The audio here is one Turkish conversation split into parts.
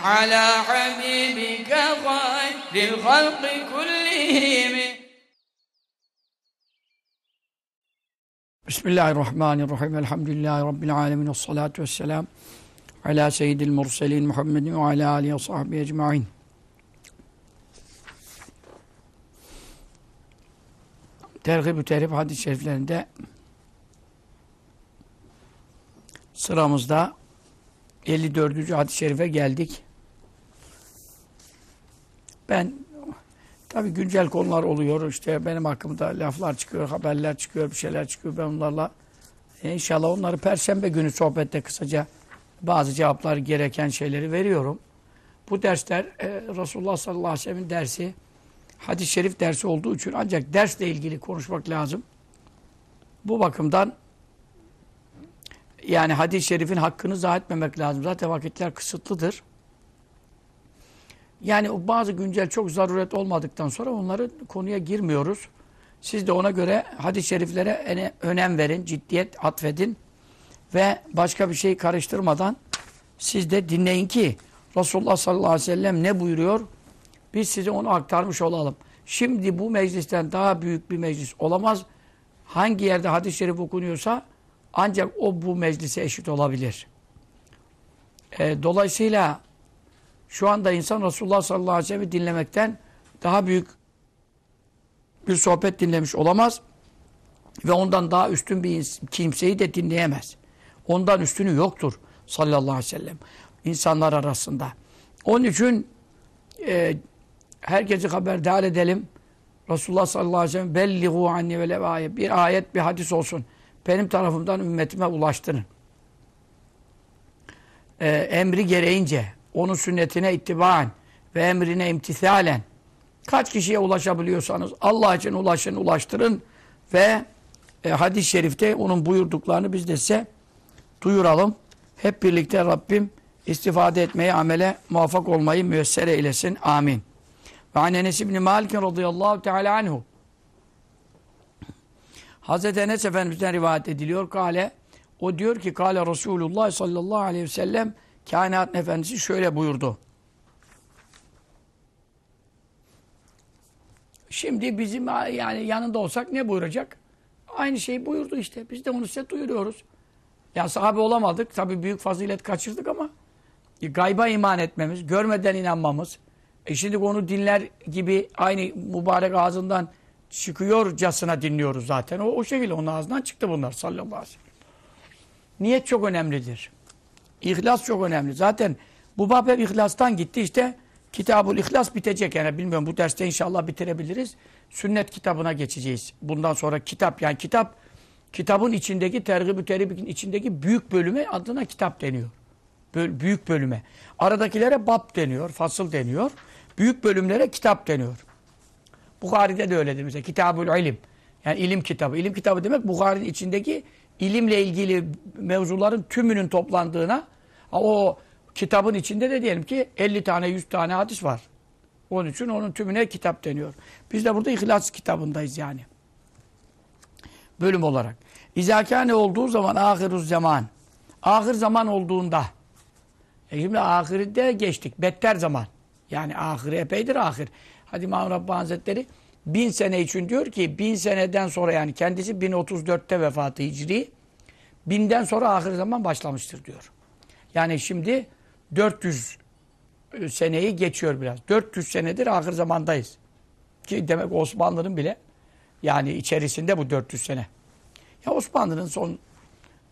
على حبيبك خير الخلق كلهم Bismillahirrahmanirrahim. Elhamdülillahi Rabbil alemin. Esselatu vesselam. Ala seyyidil murselin Muhammedin ve ala alihi ve sahbihi ecma'in. Tergib-ü terhib hadis-i şeriflerinde sıramızda 54. hadis-i şerife geldik. Ben tabi güncel konular oluyor. İşte benim hakkımda laflar çıkıyor, haberler çıkıyor, bir şeyler çıkıyor. Ben onlarla e, inşallah onları perşembe günü sohbette kısaca bazı cevaplar gereken şeyleri veriyorum. Bu dersler e, Resulullah sallallahu aleyhi ve sellem'in dersi hadis-i şerif dersi olduğu için ancak dersle ilgili konuşmak lazım. Bu bakımdan yani hadis-i şerifin hakkını zayi etmemek lazım. Zaten vakitler kısıtlıdır. Yani bazı güncel çok zaruret olmadıktan sonra onları konuya girmiyoruz. Siz de ona göre hadis-i şeriflere önem verin, ciddiyet atfedin ve başka bir şey karıştırmadan siz de dinleyin ki Resulullah sallallahu aleyhi ve sellem ne buyuruyor? Biz size onu aktarmış olalım. Şimdi bu meclisten daha büyük bir meclis olamaz. Hangi yerde hadis-i şerif okunuyorsa ancak o bu meclise eşit olabilir. E, dolayısıyla şu anda insan Resulullah sallallahu aleyhi ve sellem'i dinlemekten daha büyük bir sohbet dinlemiş olamaz. Ve ondan daha üstün bir kimseyi de dinleyemez. Ondan üstünü yoktur sallallahu aleyhi ve sellem. insanlar arasında. Onun için e, herkesi haberdar edelim. Resulullah sallallahu aleyhi ve sellem belliğu anni ve levâye. Bir ayet, bir hadis olsun. Benim tarafımdan ümmetime ulaştırın. E, emri gereğince onun sünnetine ittibaen ve emrine imtithalen kaç kişiye ulaşabiliyorsanız Allah için ulaşın, ulaştırın ve e, hadis-i şerifte onun buyurduklarını biz de size duyuralım. Hep birlikte Rabbim istifade etmeyi, amele muvaffak olmayı müyesser eylesin. Amin. Ve an Enes İbni Malik radıyallahu teala anhu Hazreti Enes Efendimiz'den rivayet ediliyor. Kale, o diyor ki, Kale Resulullah sallallahu aleyhi ve sellem kainat efendisi şöyle buyurdu. Şimdi bizim yani yanında olsak ne buyuracak? Aynı şeyi buyurdu işte. Biz de onu size duyuruyoruz. Ya sahabe olamadık. Tabii büyük fazilet kaçırdık ama gayba iman etmemiz, görmeden inanmamız. E şimdi onu dinler gibi aynı mübarek ağzından çıkıyorcasına dinliyoruz zaten. O, o şekilde onun ağzından çıktı bunlar sallallahu aleyhi ve sellem. Niyet çok önemlidir. İhlas çok önemli. Zaten bu bab hep ihlastan gitti. İşte Kitabul İhlas bitecek. Yani bilmiyorum bu derste inşallah bitirebiliriz. Sünnet kitabına geçeceğiz. Bundan sonra kitap yani kitap kitabın içindeki tergib-ü teribin içindeki büyük bölüme adına kitap deniyor. Böyle büyük bölüme. Aradakilere bab deniyor, fasıl deniyor. Büyük bölümlere kitap deniyor. Bukhari'de de öyledir mesela. Kitabul ilim. Yani ilim kitabı. İlim kitabı demek Bukhari'nin içindeki ilimle ilgili mevzuların tümünün toplandığına o kitabın içinde de diyelim ki 50 tane 100 tane hadis var. Onun için onun tümüne kitap deniyor. Biz de burada İhlas kitabındayız yani. Bölüm olarak. İzâkâne olduğu zaman ahiruz zaman. Ahir zaman olduğunda. E şimdi ahirde geçtik. Better zaman. Yani ahire epeydir ahir. Hadi İmam Rabbani Hazretleri bin sene için diyor ki bin seneden sonra yani kendisi 1034'te vefatı hicri. Binden sonra ahir zaman başlamıştır diyor. Yani şimdi 400 seneyi geçiyor biraz. 400 senedir ahir zamandayız. Ki demek Osmanlı'nın bile yani içerisinde bu 400 sene. Ya Osmanlı'nın son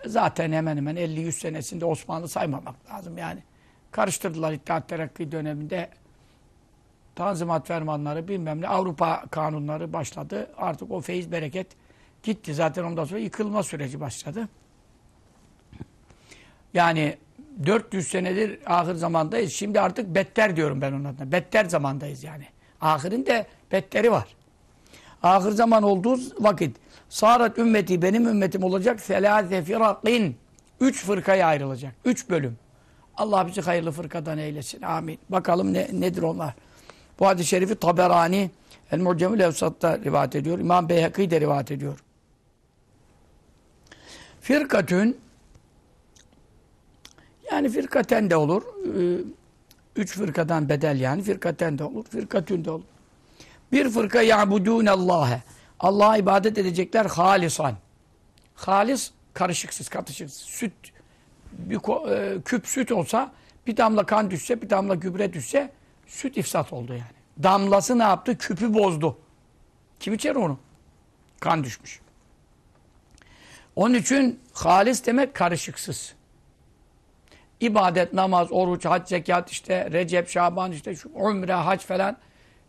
zaten hemen hemen 50-100 senesinde Osmanlı saymamak lazım yani. Karıştırdılar İttihat Terakki döneminde Tanzimat fermanları bilmem ne Avrupa kanunları başladı. Artık o feyiz bereket gitti. Zaten ondan sonra yıkılma süreci başladı. Yani 400 senedir ahir zamandayız. Şimdi artık better diyorum ben onun adına. Better zamandayız yani. Ahirin de betteri var. Ahir zaman olduğu vakit Sarat ümmeti benim ümmetim olacak selâze firakin. Üç fırkaya ayrılacak. Üç bölüm. Allah bizi hayırlı fırkadan eylesin. Amin. Bakalım ne, nedir onlar. Bu hadis-i şerifi Taberani El-Mu'cemül Evsat'ta rivayet ediyor. İmam Beyhaki de rivayet ediyor. Firkatün yani firkaten de olur. Ee, üç fırkadan bedel yani. Firkaten de olur. Firkatün de olur. Bir fırka ya'budûne Allah'e. Allah'a ibadet edecekler halisan. Halis karışıksız, katışıksız. Süt bir e, küp süt olsa bir damla kan düşse, bir damla gübre düşse süt ifsat oldu yani. Damlası ne yaptı? Küpü bozdu. Kim içer onu? Kan düşmüş. Onun için halis demek karışıksız. İbadet, namaz, oruç, hac, zekat işte, Recep, Şaban işte, şu umre, hac falan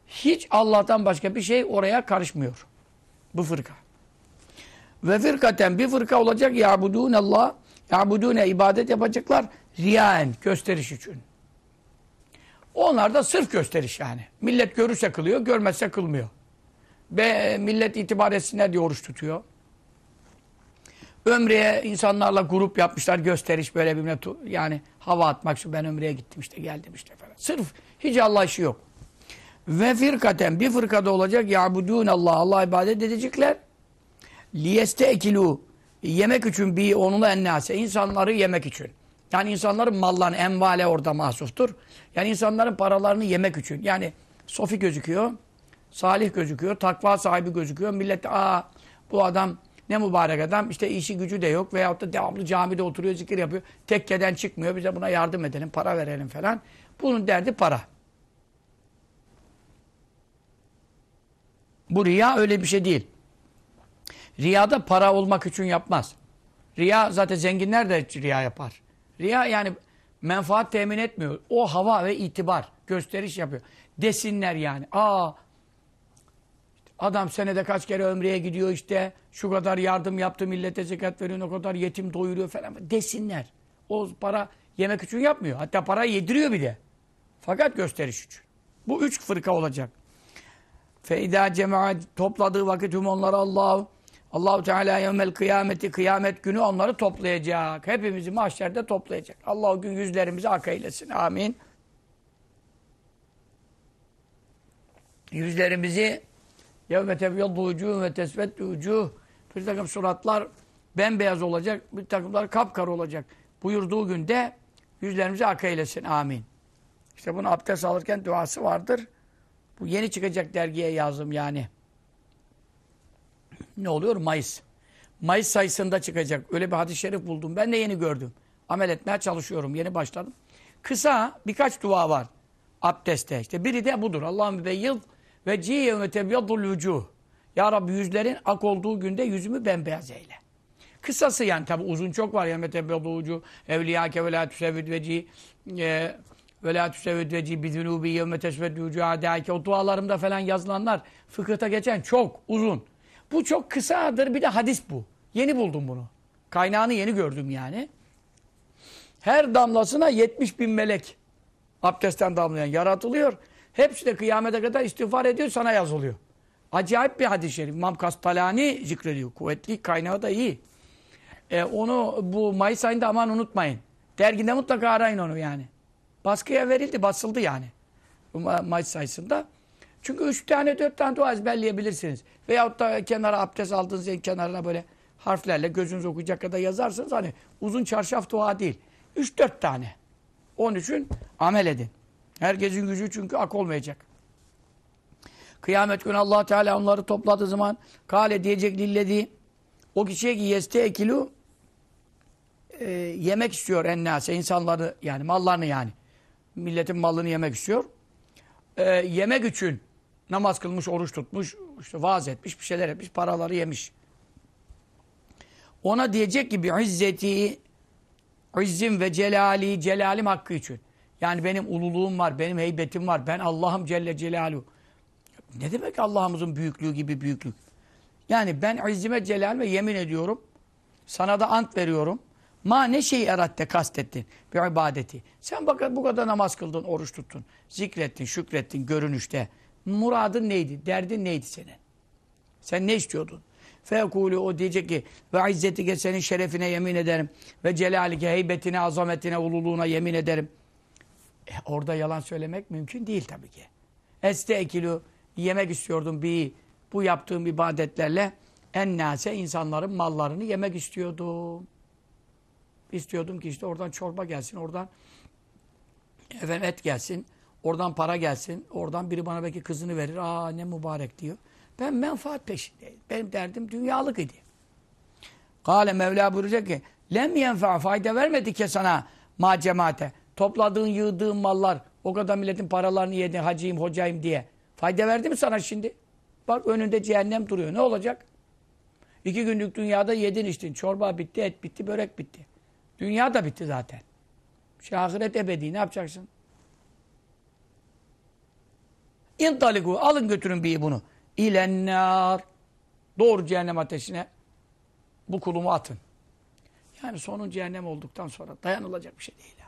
hiç Allah'tan başka bir şey oraya karışmıyor. Bu fırka. Ve fırkaten bir fırka olacak ya'budûne Allah ya'budûne ibadet yapacaklar riyaen gösteriş için. Onlar da sırf gösteriş yani. Millet görürse kılıyor, görmezse kılmıyor. Ve millet itibar etsinler diye oruç tutuyor. Ömreye insanlarla grup yapmışlar gösteriş böyle birbirine yani hava atmak şu ben ömreye gittim işte geldim işte falan. Sırf hiç Allah işi yok. Ve firkaten bir fırkada olacak ya'budûn Allah Allah ibadet edecekler. Liyeste ekilu yemek için bir onunla ennase insanları yemek için. Yani insanların mallarını envale orada mahsuftur. Yani insanların paralarını yemek için. Yani sofi gözüküyor. Salih gözüküyor. Takva sahibi gözüküyor. Millet aa bu adam ne mübarek adam. işte işi gücü de yok. Veyahut da devamlı camide oturuyor zikir yapıyor. Tekkeden çıkmıyor. Bize buna yardım edelim. Para verelim falan. Bunun derdi para. Bu riya öyle bir şey değil. Riyada para olmak için yapmaz. Riya zaten zenginler de riya yapar. Riya yani menfaat temin etmiyor. O hava ve itibar, gösteriş yapıyor. Desinler yani. Aa adam senede kaç kere ömreye gidiyor işte. Şu kadar yardım yaptı millete zekat veriyor. O kadar yetim doyuruyor falan. Desinler. O para yemek için yapmıyor. Hatta para yediriyor bir de. Fakat gösteriş için. Bu üç fırka olacak. Feyda cemaat topladığı vakit hüm onları Allah Allahu Teala yevmel kıyameti kıyamet günü onları toplayacak. Hepimizi mahşerde toplayacak. Allah o gün yüzlerimizi ak eylesin. Amin. Yüzlerimizi yevme tebyaddu vucuh ve tesveddu vucuh bir takım suratlar bembeyaz olacak. Bir takımlar kapkar olacak. Buyurduğu günde yüzlerimizi ak eylesin. Amin. İşte bunu abdest alırken duası vardır. Bu yeni çıkacak dergiye yazdım yani. Ne oluyor? Mayıs. Mayıs sayısında çıkacak. Öyle bir hadis-i şerif buldum. Ben de yeni gördüm. Amel etmeye çalışıyorum. Yeni başladım. Kısa birkaç dua var. Abdestte. İşte biri de budur. Allah'ım beyyıl ve ciye ve tebyadul vücuh. Ya Rabbi yüzlerin ak olduğu günde yüzümü bembeyaz eyle. Kısası yani tabi uzun çok var. Yani tebyadul vücuh evliyake ve la tüsevvid veci ve la tüsevvid veci bizunubi yevme tesveddi vücuh O dualarımda falan yazılanlar fıkıhta geçen çok uzun. Bu çok kısadır. Bir de hadis bu. Yeni buldum bunu. Kaynağını yeni gördüm yani. Her damlasına 70 bin melek abdestten damlayan yaratılıyor. Hepsi de kıyamete kadar istiğfar ediyor sana yazılıyor. Acayip bir hadis-i şerif. İmam Kastalani zikrediyor. Kuvvetli kaynağı da iyi. E, onu bu Mayıs ayında aman unutmayın. Derginde mutlaka arayın onu yani. Baskıya verildi, basıldı yani. Mayıs sayısında. Çünkü üç tane, dört tane dua ezberleyebilirsiniz. Veyahut da kenara abdest aldığınız yerin kenarına böyle harflerle gözünüz okuyacak kadar yazarsınız. Hani uzun çarşaf dua değil. Üç dört tane. Onun için amel edin. Herkesin gücü çünkü ak olmayacak. Kıyamet günü allah Teala onları topladığı zaman kale diyecek lilledi o kişiye ki yeste ekilu e, yemek istiyor ennase insanları yani mallarını yani milletin malını yemek istiyor. E, yemek için namaz kılmış, oruç tutmuş, işte vaaz etmiş, bir şeyler etmiş, paraları yemiş. Ona diyecek gibi izzeti, izzim ve celali, celalim hakkı için. Yani benim ululuğum var, benim heybetim var, ben Allah'ım Celle Celaluhu. Ne demek Allah'ımızın büyüklüğü gibi büyüklük? Yani ben izzime celalime yemin ediyorum. Sana da ant veriyorum. Ma ne şeyi eratte kastettin bir ibadeti. Sen bak bu kadar namaz kıldın, oruç tuttun, zikrettin, şükrettin görünüşte. Muradın neydi? Derdin neydi senin? Sen ne istiyordun? Fekulu o diyecek ki ve izzetike senin şerefine yemin ederim ve celalike heybetine, azametine, ululuğuna yemin ederim. E, orada yalan söylemek mümkün değil tabii ki. Este ekilü yemek istiyordum bir bu yaptığım ibadetlerle en nase insanların mallarını yemek istiyordum. İstiyordum ki işte oradan çorba gelsin, oradan efendim et gelsin, oradan para gelsin, oradan biri bana belki kızını verir. Aa ne mübarek diyor. Ben menfaat peşindeyim. Benim derdim dünyalık idi. Kale Mevla buyuracak ki lem yenfa fayda vermedi ki sana ma cemaate. Topladığın, yığdığın mallar, o kadar milletin paralarını yedin, hacıyım, hocayım diye. Fayda verdi mi sana şimdi? Bak önünde cehennem duruyor. Ne olacak? İki günlük dünyada yedin içtin. Çorba bitti, et bitti, börek bitti. Dünya da bitti zaten. Şey ahiret ebedi. Ne yapacaksın? İntaliku. Alın götürün bir bunu. İlennâr. Doğru cehennem ateşine bu kulumu atın. Yani sonun cehennem olduktan sonra dayanılacak bir şey değil.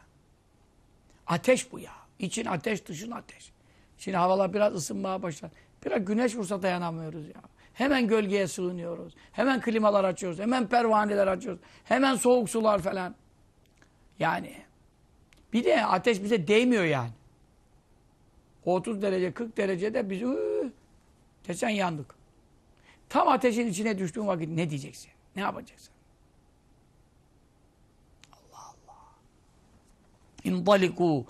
Ateş bu ya. İçin ateş, dışın ateş. Şimdi havalar biraz ısınmaya başlar. Biraz güneş vursa dayanamıyoruz ya. Hemen gölgeye sığınıyoruz. Hemen klimalar açıyoruz. Hemen pervaneler açıyoruz. Hemen soğuk sular falan. Yani bir de ateş bize değmiyor yani. 30 derece 40 derecede biz ıı, desen yandık. Tam ateşin içine düştüğün vakit ne diyeceksin? Ne yapacaksın? Allah Allah. İndaliku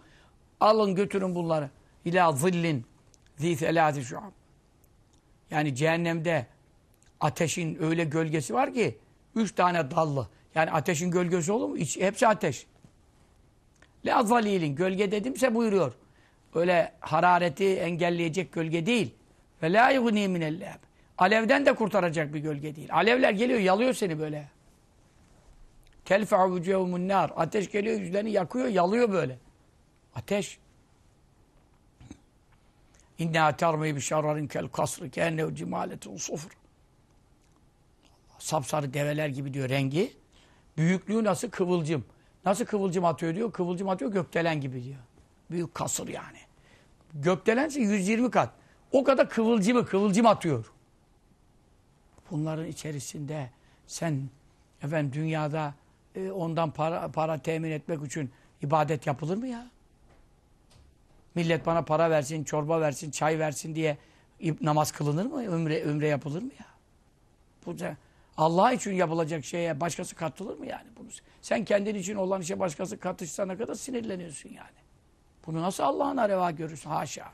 alın götürün bunları ila zillin zi selâzi şuab. Yani cehennemde ateşin öyle gölgesi var ki üç tane dallı. Yani ateşin gölgesi olur mu? İç, hepsi ateş. Le azalilin gölge dedimse buyuruyor. Öyle harareti engelleyecek gölge değil. Ve la yughni minellâb. Alevden de kurtaracak bir gölge değil. Alevler geliyor, yalıyor seni böyle. Telfe'u vücuhumun nar. Ateş geliyor, yüzlerini yakıyor, yalıyor böyle. Ateş. İnna termi bi şerrarin kel kasri keennehu cimaletun sufur. Sapsarı develer gibi diyor rengi. Büyüklüğü nasıl kıvılcım. Nasıl kıvılcım atıyor diyor. Kıvılcım atıyor gökdelen gibi diyor. Büyük kasır yani. Gökdelense 120 kat. O kadar kıvılcımı kıvılcım atıyor. Bunların içerisinde sen efendim dünyada e, ondan para, para temin etmek için ibadet yapılır mı ya? Millet bana para versin, çorba versin, çay versin diye namaz kılınır mı? Ömre, ömre yapılır mı ya? Bu Allah için yapılacak şeye başkası katılır mı yani? Bunu, sen kendin için olan işe başkası katışsana kadar sinirleniyorsun yani. Bunu nasıl Allah'ın reva görürsün? Haşa.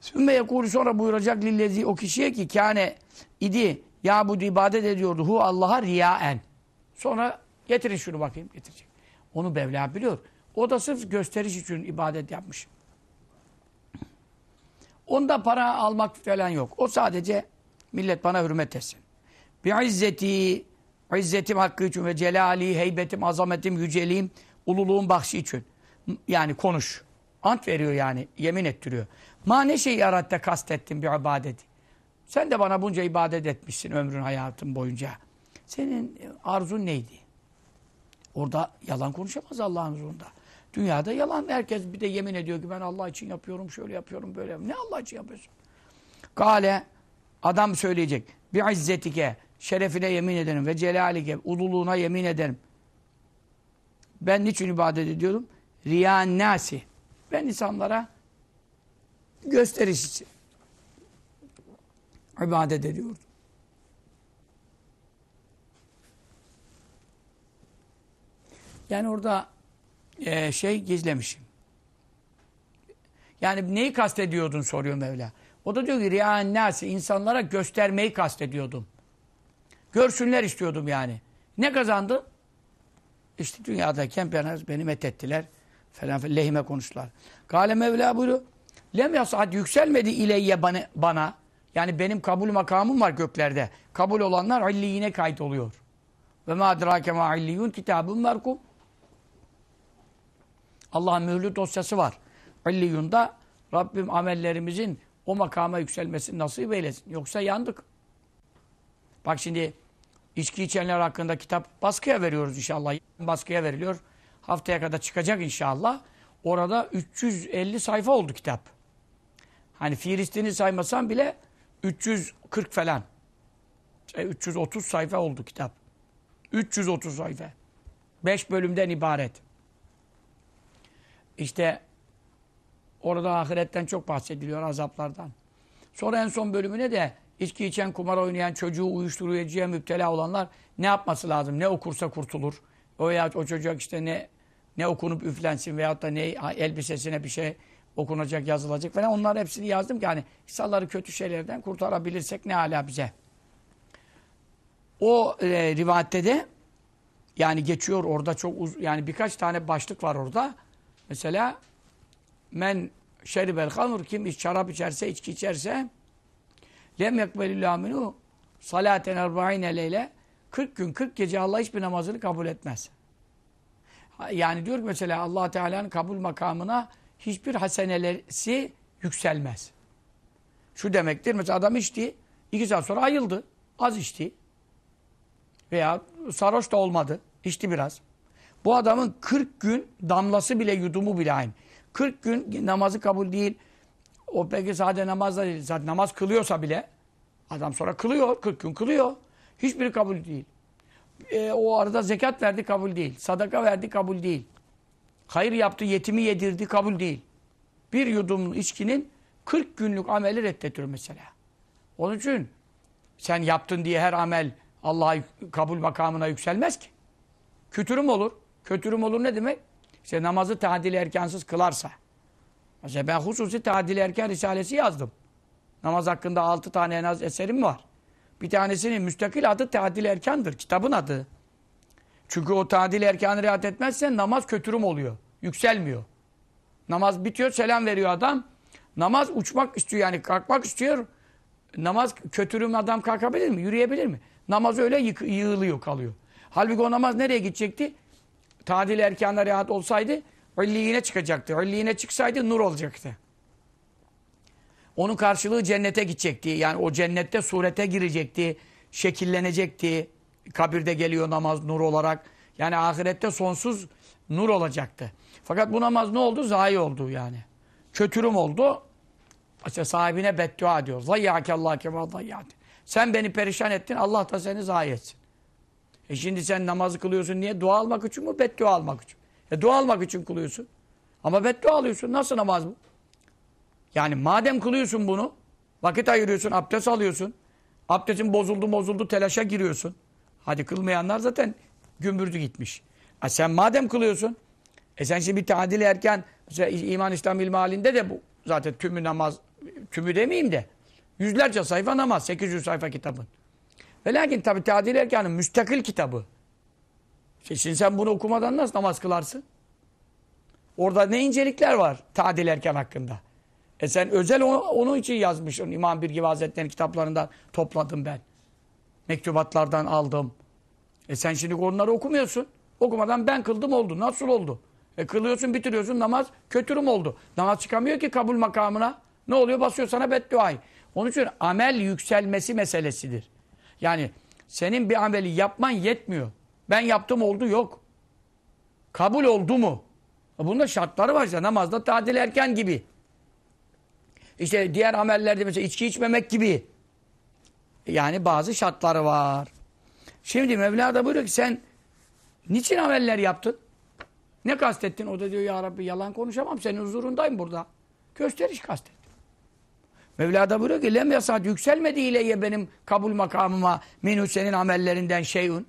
Sümme yekûlü sonra buyuracak lillezi o kişiye ki kâne idi ya bu ibadet ediyordu hu Allah'a riyaen. Sonra getirin şunu bakayım getirecek. Onu Mevla biliyor. O da sırf gösteriş için ibadet yapmış. Onda para almak falan yok. O sadece millet bana hürmet etsin. Bi izzeti, izzetim hakkı için ve celali, heybetim, azametim, yüceliğim, ululuğum bahşi için. Yani konuş. Ant veriyor yani. Yemin ettiriyor. Ma ne şey yaratta kastettin bir ibadeti. Sen de bana bunca ibadet etmişsin ömrün hayatın boyunca. Senin arzun neydi? Orada yalan konuşamaz Allah'ın huzurunda. Dünyada yalan. Herkes bir de yemin ediyor ki ben Allah için yapıyorum, şöyle yapıyorum, böyle yapıyorum. Ne Allah için yapıyorsun? Gale adam söyleyecek. Bir izzetike şerefine yemin ederim ve celalike ululuğuna yemin ederim. Ben niçin ibadet ediyorum? Riyan nasi. Ben insanlara gösteriş için ibadet ediyordum. Yani orada e, şey gizlemişim. Yani neyi kastediyordun soruyor Mevla. O da diyor ki riyan nasi insanlara göstermeyi kastediyordum. Görsünler istiyordum yani. Ne kazandı? İşte dünyadayken beni, beni methettiler. Falan falan lehime konuştular. Kale Mevla buyuruyor. Lem yasad yükselmedi ileyye bana, bana. Yani benim kabul makamım var göklerde. Kabul olanlar illiyine kayıt oluyor. Ve ma adrake ma illiyun kitabun merkum. Allah'ın mühürlü dosyası var. İlliyun'da Rabbim amellerimizin o makama yükselmesini nasip eylesin. Yoksa yandık. Bak şimdi içki içenler hakkında kitap baskıya veriyoruz inşallah. Baskıya veriliyor. Haftaya kadar çıkacak inşallah. Orada 350 sayfa oldu kitap. Hani Filistin'i saymasam bile 340 falan. Şey, 330 sayfa oldu kitap. 330 sayfa. 5 bölümden ibaret. İşte orada ahiretten çok bahsediliyor azaplardan. Sonra en son bölümüne de içki içen, kumar oynayan, çocuğu uyuşturucuya müptela olanlar ne yapması lazım? Ne okursa kurtulur. O ya o çocuk işte ne ne okunup üflensin veyahut da ne elbisesine bir şey okunacak, yazılacak falan. Onlar hepsini yazdım ki hani insanları kötü şeylerden kurtarabilirsek ne hala bize. O e, rivayette de yani geçiyor orada çok uz yani birkaç tane başlık var orada. Mesela men şeribel hamur kim iç şarap içerse, içki içerse lem yakbelillâhu minû salaten erba'ine leyle 40 gün 40 gece Allah hiçbir namazını kabul etmez. Yani diyor ki mesela allah Teala'nın kabul makamına hiçbir hasenelersi yükselmez. Şu demektir mesela adam içti, iki saat sonra ayıldı. Az içti. Veya sarhoş da olmadı. içti biraz. Bu adamın 40 gün damlası bile yudumu bile aynı. 40 gün namazı kabul değil. O peki sade namaz da değil. Zaten namaz kılıyorsa bile adam sonra kılıyor. 40 gün kılıyor. Hiçbiri kabul değil. E, o arada zekat verdi kabul değil. Sadaka verdi kabul değil. Hayır yaptı, yetimi yedirdi kabul değil. Bir yudum içkinin 40 günlük ameli reddetiyor mesela. Onun için sen yaptın diye her amel Allah'a kabul makamına yükselmez ki. Kötürüm olur. Kötürüm olur ne demek? İşte namazı tadil erkansız kılarsa. Mesela ben hususi tadil erken risalesi yazdım. Namaz hakkında altı tane en az eserim var. Bir tanesinin müstakil adı tadil erkandır. Kitabın adı. Çünkü o tadil erkanı riayet etmezsen namaz kötürüm oluyor. Yükselmiyor. Namaz bitiyor selam veriyor adam. Namaz uçmak istiyor yani kalkmak istiyor. Namaz kötürüm adam kalkabilir mi? Yürüyebilir mi? Namaz öyle yığılıyor kalıyor. Halbuki o namaz nereye gidecekti? Tadil erkanına rahat olsaydı illiyine çıkacaktı. İlliyine çıksaydı nur olacaktı. Onun karşılığı cennete gidecekti. Yani o cennette surete girecekti. Şekillenecekti. Kabirde geliyor namaz nur olarak. Yani ahirette sonsuz nur olacaktı. Fakat bu namaz ne oldu? Zayi oldu yani. Kötürüm oldu. İşte sahibine beddua diyor. Zayyâkallâh kemâ zayyâti. Sen beni perişan ettin. Allah da seni zayi etsin. E şimdi sen namazı kılıyorsun niye? Dua almak için mi? Beddua almak için. E dua almak için kılıyorsun. Ama beddua alıyorsun. Nasıl namaz bu? Yani madem kılıyorsun bunu, vakit ayırıyorsun, abdest alıyorsun. Abdestin bozuldu bozuldu telaşa giriyorsun. Hadi kılmayanlar zaten gümbürdü gitmiş. E sen madem kılıyorsun, e sen şimdi bir tadil erken, İman İslam ilmi halinde de bu zaten tümü namaz, tümü demeyeyim de, yüzlerce sayfa namaz, 800 sayfa kitabın. Ve lakin tabi tadil erkanın müstakil kitabı. Şimdi sen bunu okumadan nasıl namaz kılarsın? Orada ne incelikler var tadil erken hakkında. E sen özel onu, onun için yazmışsın. İmam Birgivi Hazretleri'nin kitaplarından topladım ben. Mektubatlardan aldım. E sen şimdi onları okumuyorsun. Okumadan ben kıldım oldu. Nasıl oldu? E kılıyorsun bitiriyorsun namaz kötürüm oldu. Namaz çıkamıyor ki kabul makamına. Ne oluyor? Basıyor sana bedduayı. Onun için amel yükselmesi meselesidir. Yani senin bir ameli yapman yetmiyor. Ben yaptım oldu yok. Kabul oldu mu? E bunda şartları var işte. Namazda tadil erken gibi. İşte diğer amellerde mesela içki içmemek gibi. Yani bazı şartları var. Şimdi Mevla da buyuruyor ki sen niçin ameller yaptın? Ne kastettin? O da diyor ya Rabbi yalan konuşamam. Senin huzurundayım burada. Gösteriş kastettim. Mevla da buyuruyor ki lem yasat yükselmedi ileye benim kabul makamıma minhu senin amellerinden şeyun.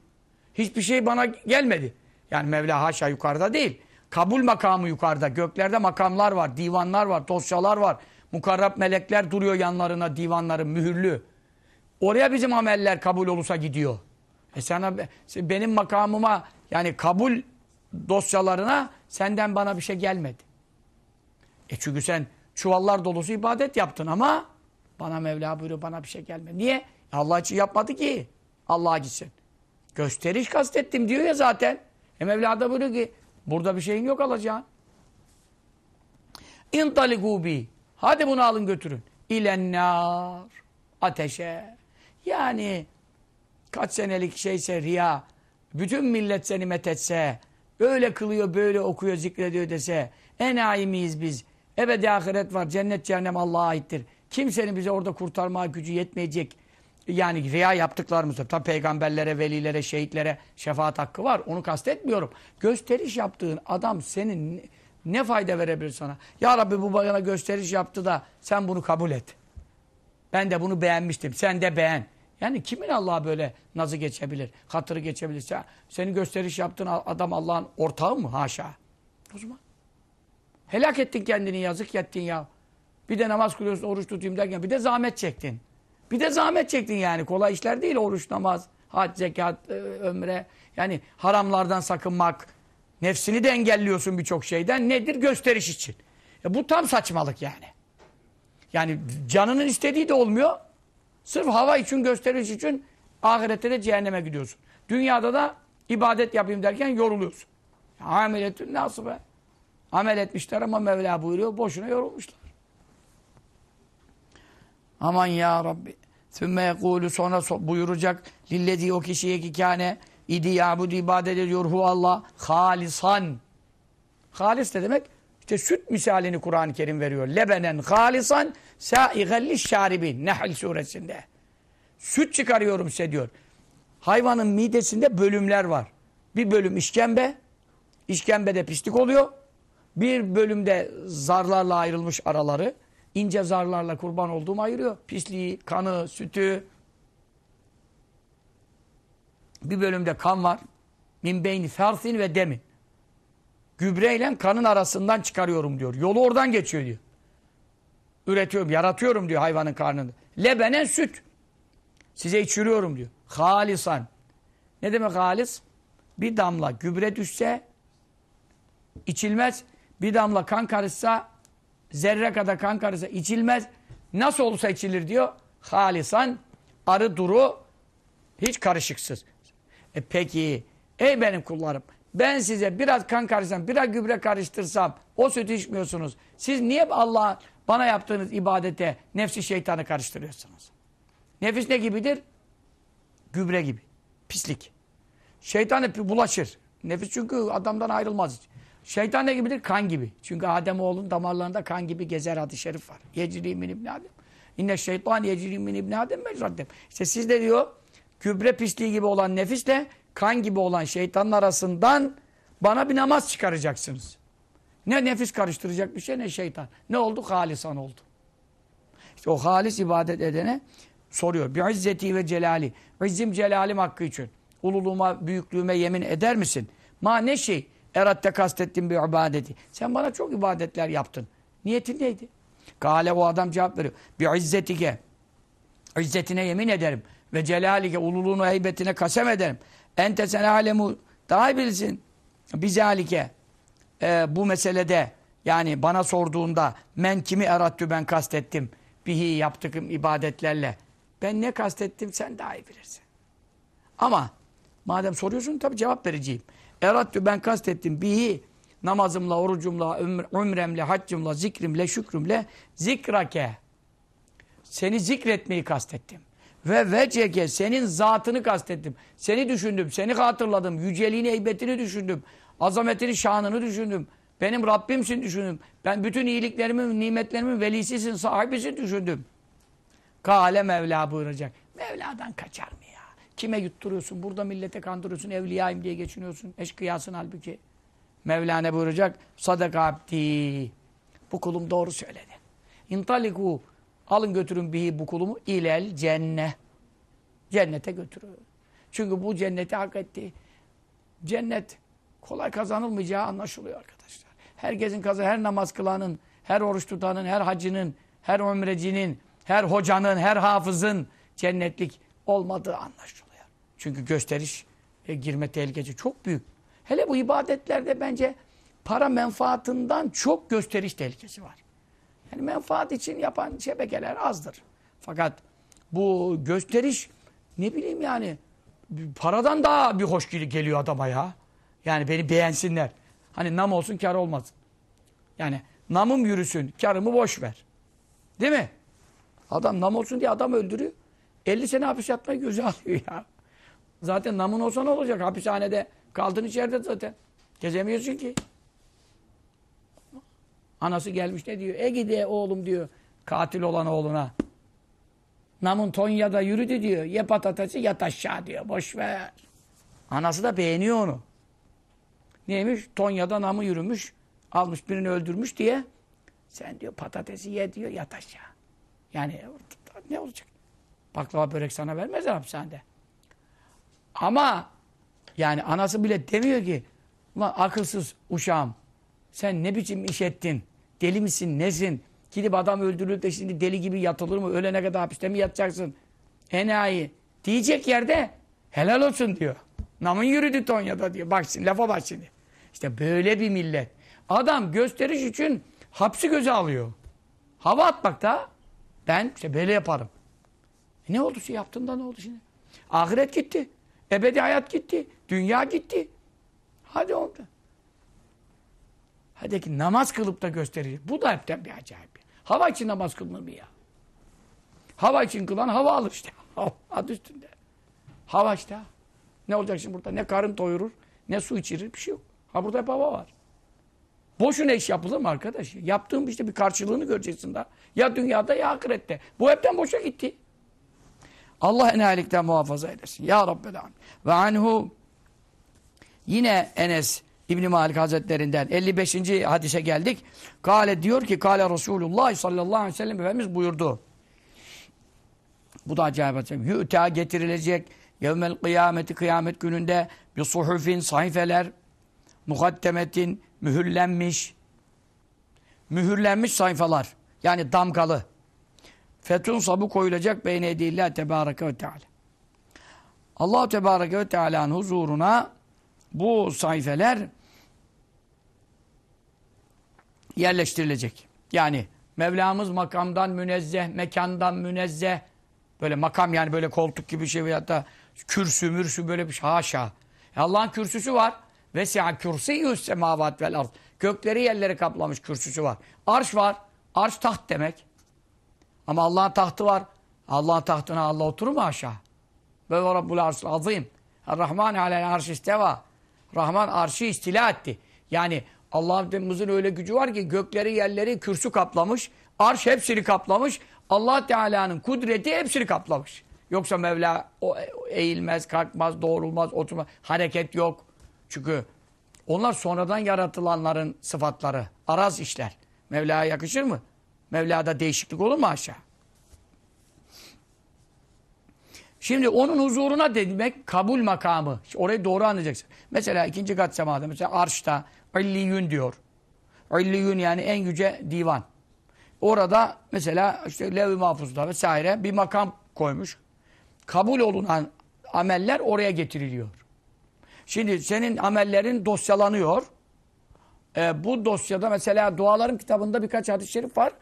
Hiçbir şey bana gelmedi. Yani Mevla haşa yukarıda değil. Kabul makamı yukarıda. Göklerde makamlar var, divanlar var, dosyalar var. Mukarrab melekler duruyor yanlarına divanların mühürlü. Oraya bizim ameller kabul olursa gidiyor. E sana benim makamıma yani kabul dosyalarına senden bana bir şey gelmedi. E çünkü sen çuvallar dolusu ibadet yaptın ama bana Mevla buyuruyor bana bir şey gelmedi. Niye? Allah için yapmadı ki. Allah'a gitsin. Gösteriş kastettim diyor ya zaten. E Mevla da buyuruyor ki burada bir şeyin yok alacağın. İntalikû bi. Hadi bunu alın götürün. İlennâr. Ateşe. Yani kaç senelik şeyse riya. Bütün millet seni methetse. Öyle kılıyor, böyle okuyor, zikrediyor dese. Enayi miyiz biz? Ebedi ahiret var. Cennet cehennem Allah'a aittir. Kimsenin bize orada kurtarmaya gücü yetmeyecek. Yani riya yaptıklarımızda tabi peygamberlere, velilere, şehitlere şefaat hakkı var. Onu kastetmiyorum. Gösteriş yaptığın adam senin ne- fayda verebilir sana? Ya Rabbi bu bana gösteriş yaptı da sen bunu kabul et. Ben de bunu beğenmiştim. Sen de beğen. Yani kimin Allah'a böyle nazı geçebilir? Hatırı geçebilir? Sen- Senin gösteriş yaptığın adam Allah'ın ortağı mı? Haşa. O zaman. Helak ettin kendini yazık ettin ya. Bir de namaz kılıyorsun oruç tutayım derken bir de zahmet çektin. Bir de zahmet çektin yani. Kolay işler değil oruç, namaz, hac, zekat, e, ömre. Yani haramlardan sakınmak. Nefsini de engelliyorsun birçok şeyden. Nedir? Gösteriş için. E bu tam saçmalık yani. Yani canının istediği de olmuyor. Sırf hava için, gösteriş için ahirette de cehenneme gidiyorsun. Dünyada da ibadet yapayım derken yoruluyorsun. Ameletün nasıl be? Amel etmişler ama Mevla buyuruyor. Boşuna yorulmuşlar. Aman ya Rabbi. Sümme yekulu sonra so- buyuracak. Lillezi o kişiye ki kâne idi yabudu ibadet ediyor hu Allah halisan. Halis ne demek? İşte süt misalini Kur'an-ı Kerim veriyor. Lebenen halisan sâigelli şaribin. Nehl suresinde. Süt çıkarıyorum size diyor. Hayvanın midesinde bölümler var. Bir bölüm işkembe. İşkembede pislik oluyor. Bir bölümde zarlarla ayrılmış araları. ince zarlarla kurban olduğum ayırıyor. Pisliği, kanı, sütü. Bir bölümde kan var. Min beyni fersin ve demin. Gübreyle kanın arasından çıkarıyorum diyor. Yolu oradan geçiyor diyor. Üretiyorum, yaratıyorum diyor hayvanın karnında. Lebenen süt. Size içiriyorum diyor. Halisan. Ne demek halis? Bir damla gübre düşse içilmez. Bir damla kan karışsa zerre kadar kan karışsa içilmez. Nasıl olursa içilir diyor. Halisan arı duru hiç karışıksız. E peki ey benim kullarım ben size biraz kan karıştırsam biraz gübre karıştırsam o sütü içmiyorsunuz. Siz niye Allah bana yaptığınız ibadete nefsi şeytanı karıştırıyorsunuz? Nefis ne gibidir? Gübre gibi. Pislik. Şeytan hep bulaşır. Nefis çünkü adamdan ayrılmaz. Şeytan ne gibidir? Kan gibi. Çünkü Ademoğlu'nun damarlarında kan gibi gezer hadis-i şerif var. Yecri min ibn Adem. İnne şeytan yecri min ibn Adem mecraddem. İşte siz de diyor gübre pisliği gibi olan nefisle kan gibi olan şeytanın arasından bana bir namaz çıkaracaksınız. Ne nefis karıştıracak bir şey ne şeytan. Ne oldu? Halisan oldu. İşte o halis ibadet edene soruyor. Bi izzeti ve celali. İzzim celalim hakkı için. Ululuğuma, büyüklüğüme yemin eder misin? Ma ne şey? Eratte kastettin bir ibadeti. Sen bana çok ibadetler yaptın. Niyetin neydi? Kale o adam cevap veriyor. Bi izzetike. İzzetine yemin ederim. Ve celalike, ululuğunu, heybetine kasem ederim. Ente sen alemu daha iyi bilsin. Bizalike. Ee, bu meselede yani bana sorduğunda men kimi erattü ben kastettim. Bihi yaptığım ibadetlerle. Ben ne kastettim sen daha iyi bilirsin. Ama madem soruyorsun tabii cevap vereceğim. Erattü ben kastettim bihi namazımla, orucumla, umremle, haccımla, zikrimle, şükrümle zikrake. Seni zikretmeyi kastettim. Ve veceke senin zatını kastettim. Seni düşündüm, seni hatırladım. Yüceliğini, heybetini düşündüm. Azametini, şanını düşündüm. Benim Rabbimsin düşündüm. Ben bütün iyiliklerimin, nimetlerimin velisisin, sahibisin düşündüm. Kale Mevla buyuracak. Mevla'dan kaçar mı? Kime yutturuyorsun? Burada millete kandırıyorsun. Evliyayım diye geçiniyorsun. Eşkıyasın halbuki. Mevla ne buyuracak? Sadaka abdi. Bu kulum doğru söyledi. İntaliku. Alın götürün bihi bu kulumu ilel cennet. Cennete götürün. Çünkü bu cenneti hak etti. Cennet kolay kazanılmayacağı anlaşılıyor arkadaşlar. Herkesin kazan, her namaz kılanın, her oruç tutanın, her hacının, her umrecinin, her hocanın, her hafızın cennetlik olmadığı anlaşılıyor. Çünkü gösteriş e, girme tehlikesi çok büyük. Hele bu ibadetlerde bence para menfaatından çok gösteriş tehlikesi var. Yani menfaat için yapan şebekeler azdır. Fakat bu gösteriş ne bileyim yani paradan daha bir hoş geliyor adama ya. Yani beni beğensinler. Hani nam olsun kar olmasın. Yani namım yürüsün, karımı boş ver. Değil mi? Adam nam olsun diye adam öldürüyor. 50 sene hapis yatmayı göze alıyor ya. Zaten namın olsa ne olacak? Hapishanede kaldın içeride zaten. Gezemiyorsun ki. Anası gelmiş ne diyor? E gide oğlum diyor. Katil olan oğluna. Namın Tonya'da yürüdü diyor. Ye patatesi yat aşağı diyor. Boş ver. Anası da beğeniyor onu. Neymiş? Tonya'da namı yürümüş. Almış birini öldürmüş diye. Sen diyor patatesi ye diyor yat aşağı. Yani ne olacak? Baklava börek sana vermezler hapishanede. Ama yani anası bile demiyor ki Ulan akılsız uşağım sen ne biçim iş ettin? Deli misin? Nesin? Gidip adam öldürülüp de şimdi deli gibi yatılır mı? Ölene kadar hapiste mi yatacaksın? Enayi. Diyecek yerde helal olsun diyor. Namın yürüdü Tonya'da diyor. Bak şimdi lafa bak şimdi. İşte böyle bir millet. Adam gösteriş için hapsi göze alıyor. Hava atmakta ben işte böyle yaparım. E ne oldu şu yaptığında ne oldu şimdi? Ahiret gitti. Ebedi hayat gitti. Dünya gitti. Hadi oldu. Hadi ki namaz kılıp da gösterir. Bu da hepten bir acayip. Hava için namaz kılınır mı ya? Hava için kılan hava alır işte. Adı üstünde. Hava işte. Ne olacak şimdi burada? Ne karın doyurur, ne su içirir bir şey yok. Ha burada hep hava var. Boşuna iş yapılır mı arkadaş? Yaptığım işte bir karşılığını göreceksin daha. Ya dünyada ya ahirette. Bu hepten boşa gitti. Allah enayilikten muhafaza eylesin. Ya Rabbel Alemin. Ve anhu yine Enes İbn Malik Hazretlerinden 55. hadise geldik. Kale diyor ki Kale Resulullah sallallahu aleyhi ve sellem Efendimiz buyurdu. Bu da acayip. Yü'ta getirilecek yevmel kıyameti kıyamet gününde bir suhufin sayfeler muhaddemetin mühürlenmiş mühürlenmiş sayfalar yani damgalı fetun sabu koyulacak beyne edillah tebareke ve teala Allah tebareke ve teala'nın huzuruna bu sayfeler yerleştirilecek. Yani Mevlamız makamdan münezzeh, mekandan münezzeh. Böyle makam yani böyle koltuk gibi şey veyahut da kürsü mürsü böyle bir şey. Haşa. E Allah'ın kürsüsü var. Vesi'a kürsiyyus semavat vel ard. Gökleri yerleri kaplamış kürsüsü var. Arş var. Arş taht demek. Ama Allah'ın tahtı var. Allah'ın tahtına Allah oturur mu aşağı? Ve Rabbul arşil azim. Rahman alel arş isteva. Rahman arşı istila etti. Yani Allah'ın öyle gücü var ki gökleri yerleri kürsü kaplamış. Arş hepsini kaplamış. Allah Teala'nın kudreti hepsini kaplamış. Yoksa Mevla o eğilmez, kalkmaz, doğrulmaz, oturmaz. Hareket yok. Çünkü onlar sonradan yaratılanların sıfatları. Araz işler. Mevla'ya yakışır mı? Mevla'da değişiklik olur mu aşağı? Şimdi onun huzuruna demek kabul makamı. Orayı doğru anlayacaksın. Mesela ikinci kat semada, mesela arşta illiyün diyor. İlliyün yani en yüce divan. Orada mesela işte lev-i mahfuzda vesaire bir makam koymuş. Kabul olunan ameller oraya getiriliyor. Şimdi senin amellerin dosyalanıyor. Ee, bu dosyada mesela dualarım kitabında birkaç hadis-i şerif var.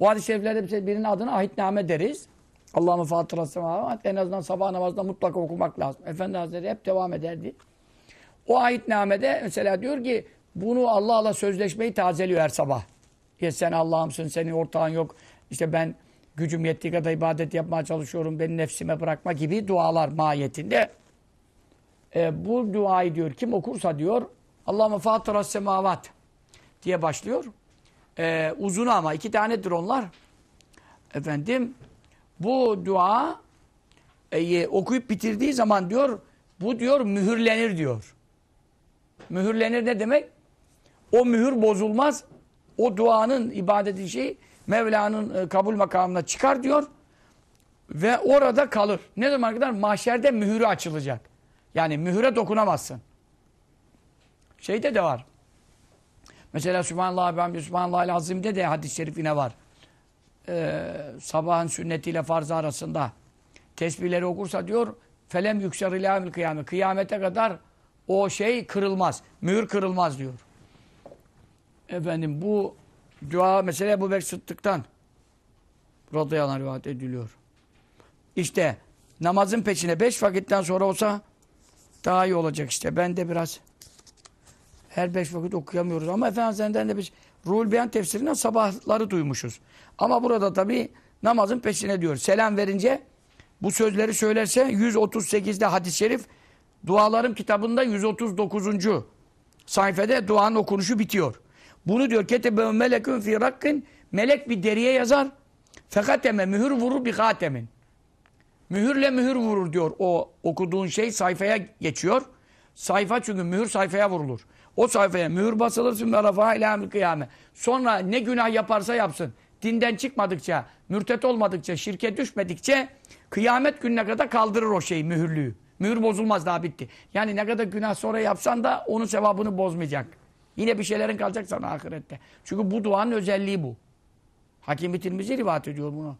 O hadis-i şeriflerde birinin adına ahitname deriz. Allah'ın fatırası en azından sabah namazında mutlaka okumak lazım. Efendi Hazretleri hep devam ederdi. O ayetnamede mesela diyor ki bunu Allah'la sözleşmeyi tazeliyor her sabah. Ya sen Allah'ımsın, senin ortağın yok. İşte ben gücüm yettiği kadar ibadet yapmaya çalışıyorum. Beni nefsime bırakma gibi dualar mahiyetinde. E, bu duayı diyor kim okursa diyor Allah'ıma fatıras semavat diye başlıyor. E, uzun ama iki tanedir onlar. Efendim bu dua e, okuyup bitirdiği zaman diyor bu diyor mühürlenir diyor. Mühürlenir ne demek? O mühür bozulmaz. O duanın ibadeti şey Mevla'nın e, kabul makamına çıkar diyor. Ve orada kalır. Ne zaman kadar? Mahşerde mühürü açılacak. Yani mühüre dokunamazsın. Şeyde de var. Mesela Sübhanallah ben Sübhanallah azimde de hadis-i şerif var e, sabahın sünnetiyle farzı arasında tesbihleri okursa diyor felem yükser ilâmil kıyamet. Kıyamete kadar o şey kırılmaz. Mühür kırılmaz diyor. Efendim bu dua mesela bu Bekir Sıddık'tan radıyallahu anh rivayet ediliyor. İşte namazın peşine beş vakitten sonra olsa daha iyi olacak işte. Ben de biraz her beş vakit okuyamıyoruz ama Efendimiz'den de biz Ruhul Beyan tefsirinden sabahları duymuşuz. Ama burada tabi namazın peşine diyor. Selam verince bu sözleri söylerse 138'de hadis-i şerif dualarım kitabında 139. sayfede duanın okunuşu bitiyor. Bunu diyor ketebe melekün fi rakkin melek bir deriye yazar. Fekateme mühür vurur bir hatemin. Mühürle mühür vurur diyor. O okuduğun şey sayfaya geçiyor. Sayfa çünkü mühür sayfaya vurulur. O sayfaya mühür basılır sümme ilâmül kıyame. Sonra ne günah yaparsa yapsın. Dinden çıkmadıkça, mürtet olmadıkça, şirke düşmedikçe kıyamet gününe kadar kaldırır o şeyi mühürlüğü. Mühür bozulmaz daha bitti. Yani ne kadar günah sonra yapsan da onun sevabını bozmayacak. Yine bir şeylerin kalacak sana ahirette. Çünkü bu duanın özelliği bu. Hakim-i Tirmizi rivayet ediyor bunu.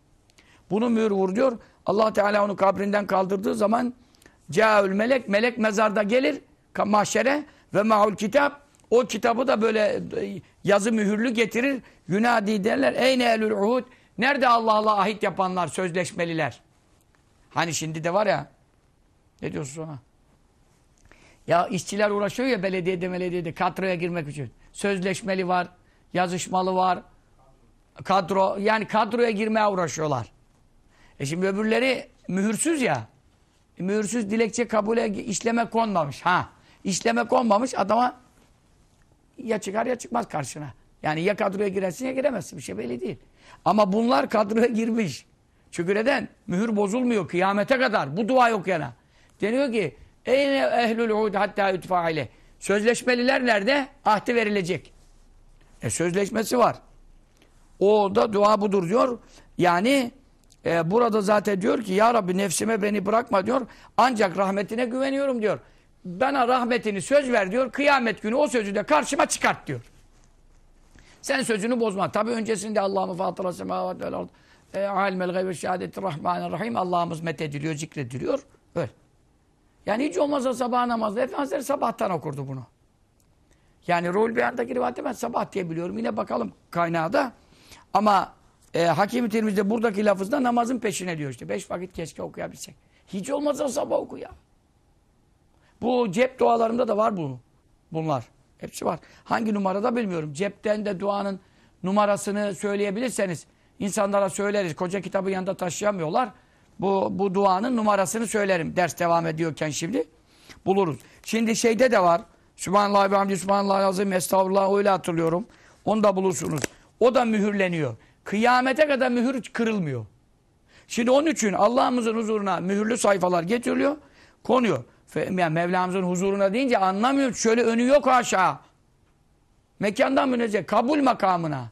Bunu mühür vur diyor. allah Teala onu kabrinden kaldırdığı zaman Câül melek, melek mezarda gelir mahşere ve ma'ul kitap o kitabı da böyle e, yazı mühürlü getirir. Yunadi derler. Eyne elül uhud. Nerede Allah'la ahit yapanlar, sözleşmeliler? Hani şimdi de var ya ne diyorsun ona? Ya işçiler uğraşıyor ya belediyede belediyede kadroya girmek için. Sözleşmeli var, yazışmalı var. Kadro, yani kadroya girmeye uğraşıyorlar. E şimdi öbürleri mühürsüz ya. Mühürsüz dilekçe kabule işleme konmamış. Ha. İşleme konmamış adama ya çıkar ya çıkmaz karşına. Yani ya kadroya girersin ya giremezsin. Bir şey belli değil. Ama bunlar kadroya girmiş. Çünkü neden? Mühür bozulmuyor kıyamete kadar. Bu dua yok yana. Deniyor ki Eyne ehlül uhud hatta ütfaile. Sözleşmeliler nerede? Ahdi verilecek. E sözleşmesi var. O da dua budur diyor. Yani e, burada zaten diyor ki Ya Rabbi nefsime beni bırakma diyor. Ancak rahmetine güveniyorum diyor. Bana rahmetini söz ver diyor. Kıyamet günü o sözü de karşıma çıkart diyor. Sen sözünü bozma. Tabi öncesinde Allah'ımı fatıra semavat vel ard. E, alimel gaybe şehadeti rahmanirrahim. Allah'ımız methediliyor, zikrediliyor. Öyle. Yani hiç olmazsa sabah namazda Efendimiz sabahtan okurdu bunu. Yani Ruhul Beyan'daki rivayette ben sabah diye biliyorum. Yine bakalım kaynağı da. Ama e, Hakim-i Tirmiz'de buradaki lafızda namazın peşine diyor işte. Beş vakit keşke okuyabilsek. Hiç olmazsa sabah oku ya. Bu cep dualarımda da var bu. Bunlar. Hepsi var. Hangi numarada bilmiyorum. Cepten de duanın numarasını söyleyebilirseniz insanlara söyleriz. Koca kitabı yanında taşıyamıyorlar. Bu, bu duanın numarasını söylerim. Ders devam ediyorken şimdi buluruz. Şimdi şeyde de var. Sübhanallah ve hamdü Sübhanallah azim estağfurullah öyle hatırlıyorum. Onu da bulursunuz. O da mühürleniyor. Kıyamete kadar mühür kırılmıyor. Şimdi onun için Allah'ımızın huzuruna mühürlü sayfalar getiriliyor, konuyor. Yani Mevlamızın huzuruna deyince anlamıyor. Şöyle önü yok aşağı. Mekandan münezzeh. Kabul makamına.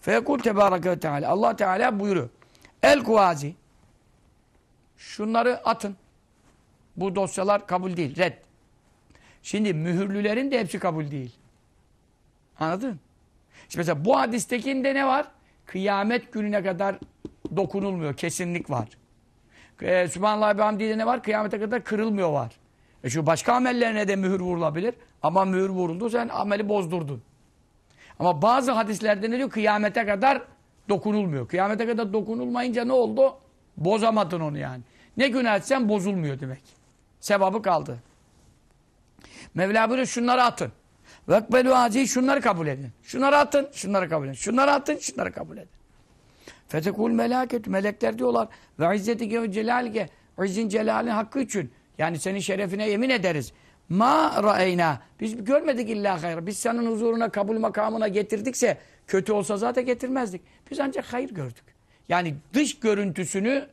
Fekul tebareke ve teala. Allah Teala buyuruyor. El kuvazi. Şunları atın. Bu dosyalar kabul değil. Red. Şimdi mühürlülerin de hepsi kabul değil. Anladın? Şimdi mesela bu hadistekinde ne var? Kıyamet gününe kadar dokunulmuyor. Kesinlik var. Ee, Sübhanallah ve Hamdi'de ne var? Kıyamete kadar kırılmıyor var. E şu başka amellerine de mühür vurulabilir. Ama mühür vuruldu sen ameli bozdurdun. Ama bazı hadislerde ne diyor? Kıyamete kadar dokunulmuyor. Kıyamete kadar dokunulmayınca ne oldu? Bozamadın onu yani. Ne günah etsen bozulmuyor demek. Sevabı kaldı. Mevla buyuruyor şunları atın. Vekbelü aciz şunları kabul edin. Şunları atın, şunları kabul edin. Şunları atın, şunları kabul edin. Fetekul melaket melekler diyorlar ve izzetike ve celalike izzin celalin hakkı için yani senin şerefine yemin ederiz. Ma ra'eyna biz görmedik illa hayır. Biz senin huzuruna kabul makamına getirdikse kötü olsa zaten getirmezdik. Biz ancak hayır gördük. Yani dış görüntüsünü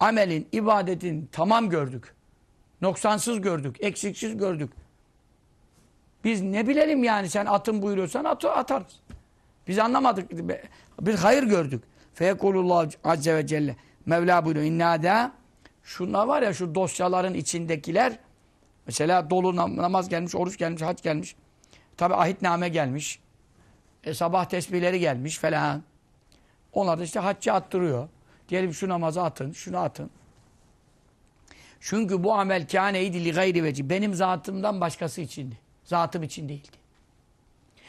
amelin, ibadetin tamam gördük. Noksansız gördük, eksiksiz gördük. Biz ne bilelim yani sen atın buyuruyorsan atı atarız. Biz anlamadık. Biz hayır gördük. Feyekulullah azze ve celle. Mevla buyuruyor. İnnâdâ şunlar var ya şu dosyaların içindekiler mesela dolu namaz gelmiş, oruç gelmiş, hac gelmiş. Tabi ahitname gelmiş. E, sabah tesbihleri gelmiş falan. Onlar da işte haccı attırıyor. Diyelim şu namazı atın, şunu atın. Çünkü bu amel kâneydi li gayri veci. Benim zatımdan başkası içindi. Zatım için değildi.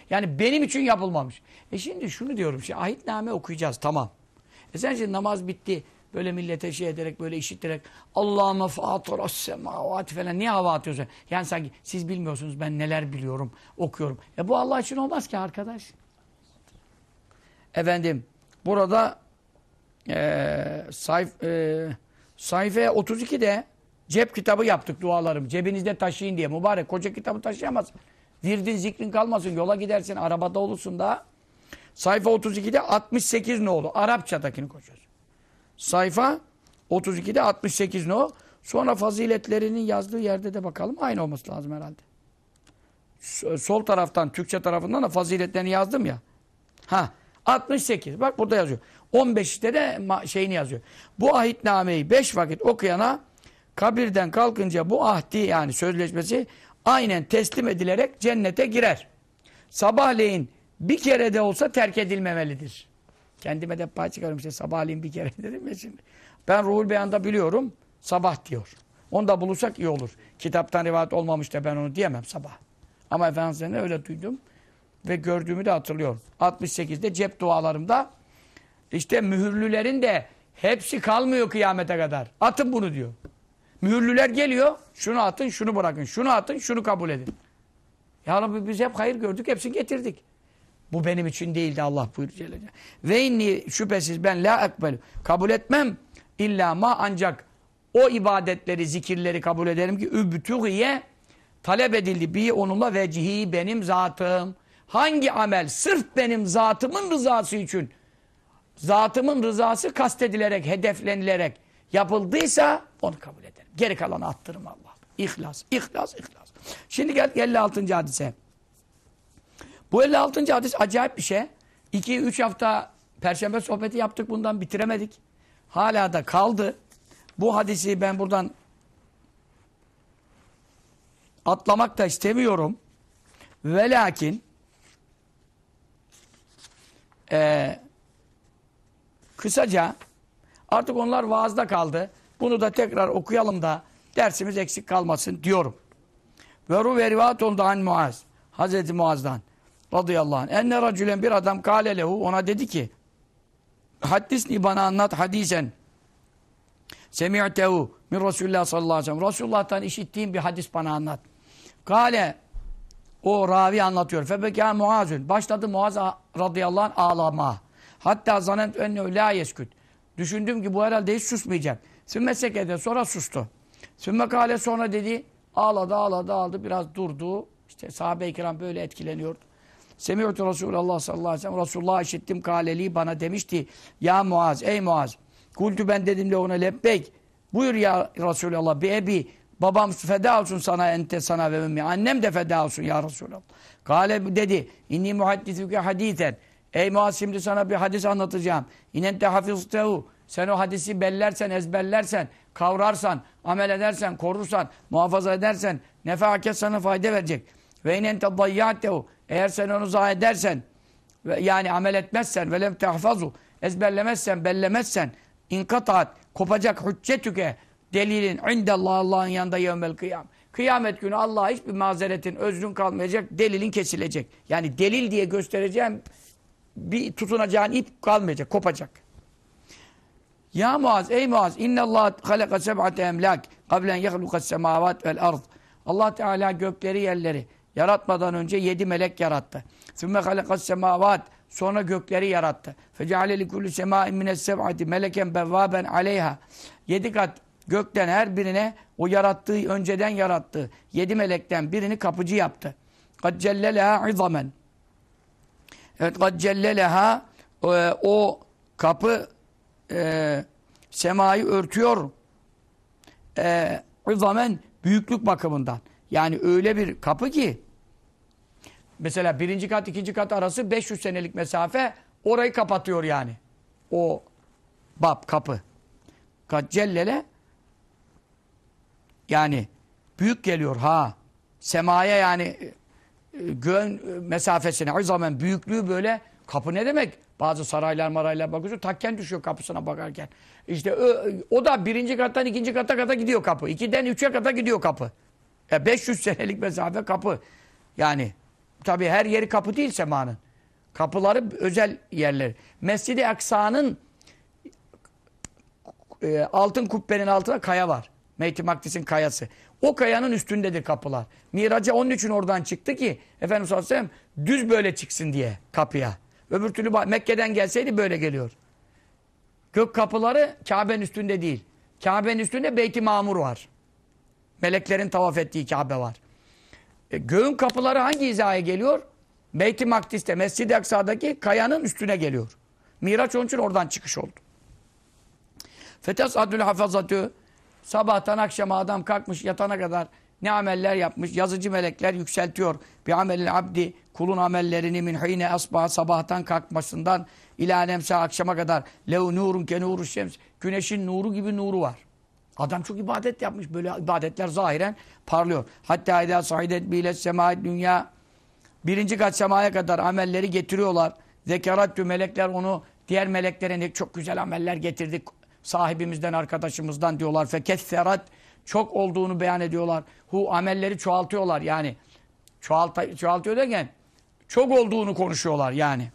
Yani benim için yapılmamış. E şimdi şunu diyorum. Şimdi ahitname okuyacağız. Tamam. E sen şimdi namaz bitti. Böyle millete şey ederek, böyle işittirerek Allah'ıma fâtıras semâvâti falan. Niye hava atıyorsun? Yani sanki siz bilmiyorsunuz ben neler biliyorum, okuyorum. E bu Allah için olmaz ki arkadaş. Efendim, burada e, sayf, e, sayfa 32'de cep kitabı yaptık dualarım. Cebinizde taşıyın diye. Mübarek koca kitabı taşıyamaz. Virdin zikrin kalmasın. Yola gidersin, arabada olursun da. Sayfa 32'de 68 ne oldu? Arapçadakini koşuyoruz. Sayfa 32'de 68 ne o? Sonra faziletlerinin yazdığı yerde de bakalım. Aynı olması lazım herhalde. Sol taraftan, Türkçe tarafından da faziletlerini yazdım ya. Ha, 68. Bak burada yazıyor. 15'te de şeyini yazıyor. Bu ahitnameyi 5 vakit okuyana kabirden kalkınca bu ahdi yani sözleşmesi aynen teslim edilerek cennete girer. Sabahleyin bir kere de olsa terk edilmemelidir. Kendime de pay çıkarım işte sabahleyin bir kere dedim ya şimdi. Ben Ruhul Beyan'da biliyorum sabah diyor. Onu da bulursak iyi olur. Kitaptan rivayet olmamış da ben onu diyemem sabah. Ama Efendimiz'den öyle duydum ve gördüğümü de hatırlıyorum. 68'de cep dualarımda işte mühürlülerin de hepsi kalmıyor kıyamete kadar. Atın bunu diyor. Mühürlüler geliyor. Şunu atın, şunu bırakın. Şunu atın, şunu kabul edin. Ya Rabbi biz hep hayır gördük, hepsini getirdik. Bu benim için değildi Allah buyuruyor. Ve inni şüphesiz ben la ekbel kabul etmem illa ma ancak o ibadetleri, zikirleri kabul ederim ki übtügiye talep edildi bi onunla vecihi benim zatım. Hangi amel sırf benim zatımın rızası için zatımın rızası kastedilerek, hedeflenilerek yapıldıysa onu kabul ederim. Geri kalanı attırım Allah. İhlas, ihlas, ihlas. Şimdi gel 56. hadise. Bu 56. hadis acayip bir şey. 2-3 hafta Perşembe sohbeti yaptık bundan bitiremedik. Hala da kaldı. Bu hadisi ben buradan atlamak da istemiyorum. Ve lakin e, kısaca artık onlar vaazda kaldı. Bunu da tekrar okuyalım da dersimiz eksik kalmasın diyorum. Ve ru ve rivat oldu an Muaz. Hazreti Muaz'dan radıyallahu anh. Enne racülen bir adam kâle lehu ona dedi ki Haddisni bana anlat hadisen Semi'tehu min Resulullah sallallahu aleyhi ve sellem. Resulullah'tan işittiğim bir hadis bana anlat. Kale o ravi anlatıyor. Febekâ Muazün. Başladı Muaz radıyallahu anh ağlama. Hatta zanent ennehu la yesküt. Düşündüm ki bu herhalde hiç susmayacak. Sümme sekede sonra sustu. Sümme kale sonra dedi ağladı ağladı ağladı biraz durdu. İşte sahabe-i kiram böyle etkileniyordu. Semi'tu Resulullah sallallahu aleyhi ve sellem. Resulullah işittim kaleli bana demişti. Ya Muaz ey Muaz. Kultu ben dedim de ona lebbeyk. Buyur ya Resulallah bir ebi. Babam feda olsun sana ente sana ve ümmi. Annem de feda olsun ya Resulallah. Kale dedi. İnni muhaddisüke haditen. Ey Muaz şimdi sana bir hadis anlatacağım. İnente hafiztehu. Sen o hadisi bellersen, ezberlersen, kavrarsan, amel edersen, korursan, muhafaza edersen nefaaket sana fayda verecek. Ve inente dayyâtehu. Eğer sen onu zayi edersen yani amel etmezsen ve lem tehfazu ezberlemezsen, bellemezsen inkataat kopacak hüccetüke delilin indallah Allah'ın yanında yevmel kıyam. Kıyamet günü Allah'a hiçbir mazeretin, özrün kalmayacak, delilin kesilecek. Yani delil diye göstereceğim bir tutunacağın ip kalmayacak, kopacak. Ya Muaz, ey Muaz, innallah halaka seb'ate emlak kablen yehlukas semavat vel ard. Allah Teala gökleri yerleri Yaratmadan önce yedi melek yarattı. Sümme halakas semavat. Sonra gökleri yarattı. Fecale likulli semâin mines seb'ati meleken bevvaben aleyha. Yedi kat gökten her birine o yarattığı, önceden yarattığı yedi melekten birini kapıcı yaptı. Kad celleleha izamen. Evet, kad celleleha e, o kapı e, semayı örtüyor. E, izamen büyüklük bakımından. Yani öyle bir kapı ki mesela birinci kat ikinci kat arası 500 senelik mesafe orayı kapatıyor yani. O bab kapı. Cellele yani büyük geliyor ha. Semaya yani e, göğün mesafesine o zaman büyüklüğü böyle kapı ne demek? Bazı saraylar maraylar bakıyorsun takken düşüyor kapısına bakarken. İşte o, o da birinci kattan ikinci kata kata gidiyor kapı. İkiden üçe kata gidiyor kapı. E 500 senelik mesafe kapı. Yani tabi her yeri kapı değil semanın. Kapıları özel yerler. Mescid-i Aksa'nın e, altın kubbenin altında kaya var. Meyt-i Makdis'in kayası. O kayanın üstündedir kapılar. Miraca onun için oradan çıktı ki Efendimiz sallallahu düz böyle çıksın diye kapıya. Öbür türlü Mekke'den gelseydi böyle geliyor. Gök kapıları Kabe'nin üstünde değil. Kabe'nin üstünde Beyt-i Mamur var. Meleklerin tavaf ettiği Kabe var. E, göğün kapıları hangi hizaya geliyor? Beyt-i Makdis'te, Mescid-i Aksa'daki kayanın üstüne geliyor. Miraç onun için oradan çıkış oldu. Fetes adül hafazatü sabahtan akşama adam kalkmış yatana kadar ne ameller yapmış. Yazıcı melekler yükseltiyor. Bir amelin abdi kulun amellerini min hine asbah sabahtan kalkmasından ila nemse akşama kadar lev nurun ke nuru şems güneşin nuru gibi nuru var. Adam çok ibadet yapmış. Böyle ibadetler zahiren parlıyor. Hatta idâ sahidet bile semâ dünya birinci kat semaya kadar amelleri getiriyorlar. Zekerattü melekler onu diğer meleklere ne çok güzel ameller getirdik sahibimizden, arkadaşımızdan diyorlar. Fekesserat çok olduğunu beyan ediyorlar. Hu amelleri çoğaltıyorlar yani. Çoğalt çoğaltıyor derken çok olduğunu konuşuyorlar yani.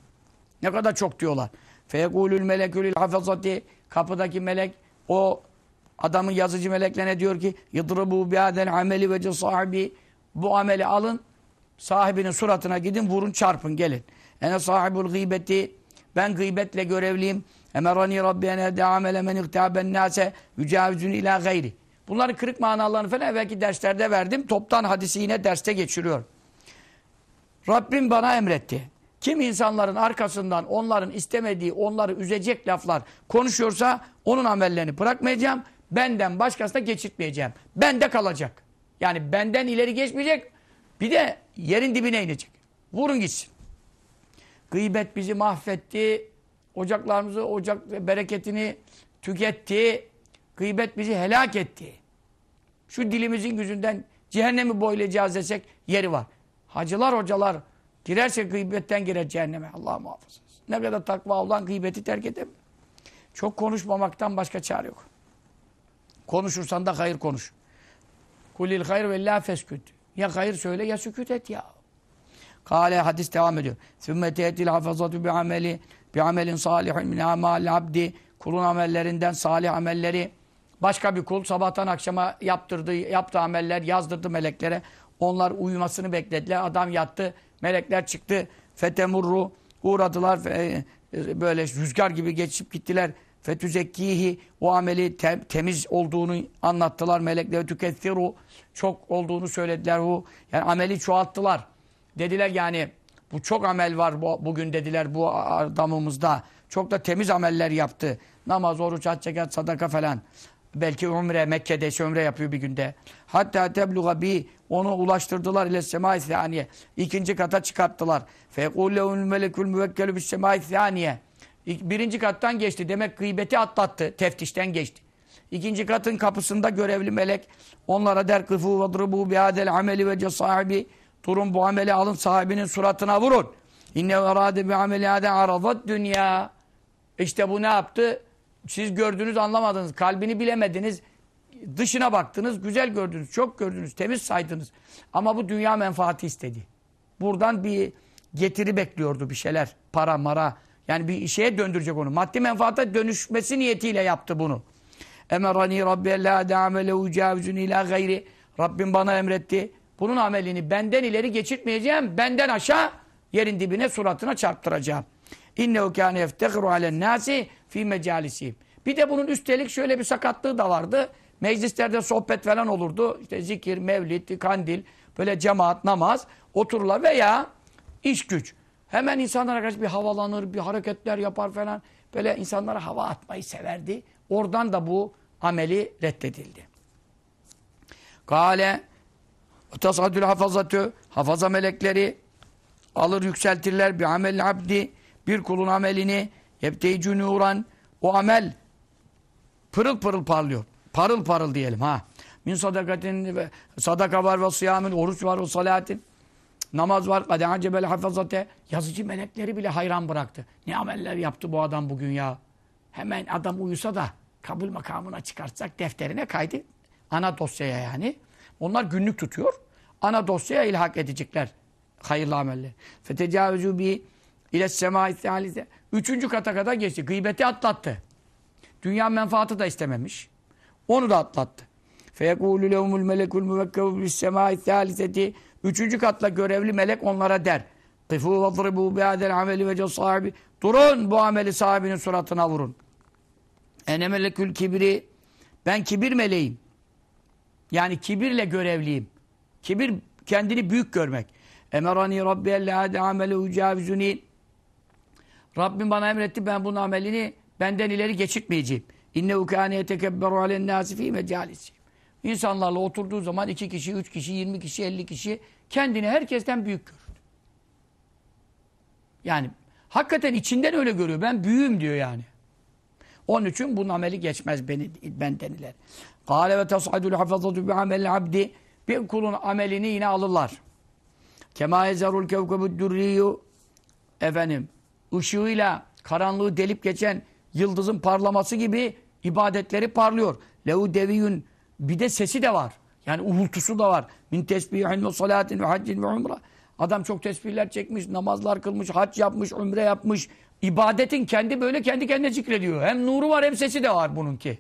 Ne kadar çok diyorlar. Feyekulül melekülül hafazati kapıdaki melek o adamın yazıcı meleklerine diyor ki yadribu biadel ameli ve sahibi bu ameli alın sahibinin suratına gidin vurun çarpın gelin. Ene sahibul gıybeti ben gıybetle görevliyim. Emerani Rabbi ene de amele men ihtaben nase yücavizün ila gayri. Bunların kırık manalarını falan evvelki derslerde verdim. Toptan hadisi yine derste geçiriyor. Rabbim bana emretti. Kim insanların arkasından onların istemediği, onları üzecek laflar konuşuyorsa onun amellerini bırakmayacağım. Benden başkasına geçirtmeyeceğim. Bende kalacak. Yani benden ileri geçmeyecek. Bir de yerin dibine inecek. Vurun gitsin. Gıybet bizi mahvetti. Ocaklarımızı, ocak bereketini tüketti. Gıybet bizi helak etti. Şu dilimizin yüzünden cehennemi boylayacağız desek yeri var. Hacılar, hocalar girerse gıybetten girer cehenneme. Allah muhafaza Ne kadar takva olan gıybeti terk edemiyor. Çok konuşmamaktan başka çare yok. Konuşursan da hayır konuş. Kulil hayr ve la fesküt. Ya hayır söyle ya sükut et ya. Kale hadis devam ediyor. Sümme te'til hafazatu bi ameli bi amelin salihin min amal abdi kulun amellerinden salih amelleri başka bir kul sabahtan akşama yaptırdı yaptığı ameller yazdırdı meleklere. Onlar uyumasını beklediler. Adam yattı. Melekler çıktı. Fetemurru uğradılar. Fe, böyle rüzgar gibi geçip gittiler. Fetüzekkihi o ameli te, temiz olduğunu anlattılar. Melekler tükettiru çok olduğunu söylediler. Bu yani ameli çoğalttılar. Dediler yani bu çok amel var bu, bugün dediler bu adamımızda. Çok da temiz ameller yaptı. Namaz, oruç, hac, zekat, sadaka falan. Belki umre, Mekke'de umre yapıyor bir günde. Hatta tebluğa bi onu ulaştırdılar ile semai saniye. İkinci kata çıkarttılar. Fekulleul melekul müvekkelü bis semai saniye. Birinci kattan geçti. Demek gıybeti atlattı. Teftişten geçti. İkinci katın kapısında görevli melek onlara der kıfu vadrubu biadel ameli ve sahibi durun bu ameli alın sahibinin suratına vurun. İnne erade bi ameli aradat dünya. İşte bu ne yaptı? Siz gördünüz anlamadınız. Kalbini bilemediniz. Dışına baktınız. Güzel gördünüz. Çok gördünüz. Temiz saydınız. Ama bu dünya menfaati istedi. Buradan bir getiri bekliyordu bir şeyler. Para, mara. Yani bir şeye döndürecek onu. Maddi menfaata dönüşmesi niyetiyle yaptı bunu. Emerani Rabbi la de'amele ucavizun ila gayri. Rabbim bana emretti. Bunun amelini benden ileri geçirtmeyeceğim. Benden aşağı yerin dibine suratına çarptıracağım. İnnehu kâne yeftehiru alen nâsi fî mecâlisîm. Bir de bunun üstelik şöyle bir sakatlığı da vardı. Meclislerde sohbet falan olurdu. İşte zikir, mevlid, kandil, böyle cemaat, namaz otururlar veya iş güç. Hemen insanlara karşı bir havalanır, bir hareketler yapar falan. Böyle insanlara hava atmayı severdi. Oradan da bu ameli reddedildi. Kale tasadül hafazatü hafaza melekleri alır yükseltirler bir amel abdi bir kulun amelini yebteycü nuran o amel pırıl pırıl parlıyor. Parıl parıl diyelim ha. Min sadakatin sadaka var ve siyamin, oruç var ve salatin. Namaz var. Kade acebel hafazate. Yazıcı melekleri bile hayran bıraktı. Ne ameller yaptı bu adam bugün ya. Hemen adam uyusa da kabul makamına çıkartsak defterine kaydı. Ana dosyaya yani. Onlar günlük tutuyor. Ana dosyaya ilhak edecekler hayırlı ameller. Fetecavüzü bi ile semâ Üçüncü kata kadar geçti. Gıybeti atlattı. Dünya menfaatı da istememiş. Onu da atlattı. Feyekûlü lehumul melekul müvekkevu bis semâi thâliseti. Üçüncü katla görevli melek onlara der. Kıfû vadribû biâdel ameli ve sahibi. Durun bu ameli sahibinin suratına vurun. Ene melekül kibri. Ben kibir meleğim. Yani kibirle görevliyim. Kibir kendini büyük görmek. Emerani Rabbi ellâde amele ucavizuni. Rabbim bana emretti ben bunun amelini benden ileri geçirtmeyeceğim. İnnehu kâne yetekebberu alen nâsi fî mecâlisi. İnsanlarla oturduğu zaman iki kişi, üç kişi, yirmi kişi, elli kişi kendini herkesten büyük görür. Yani hakikaten içinden öyle görüyor. Ben büyüğüm diyor yani. Onun için bunun ameli geçmez beni, benden ileri. Kâle ve tas'adul hafazatu bi amel abdi. Bir kulun amelini yine alırlar. Kema ezerul kevkebud durriyu efendim ışığıyla karanlığı delip geçen yıldızın parlaması gibi ibadetleri parlıyor. Lehu deviyun bir de sesi de var. Yani uğultusu da var. Min tesbihin ve salatin ve haccin ve umra. Adam çok tesbihler çekmiş, namazlar kılmış, hac yapmış, umre yapmış. İbadetin kendi böyle kendi kendine zikrediyor. Hem nuru var hem sesi de var bununki.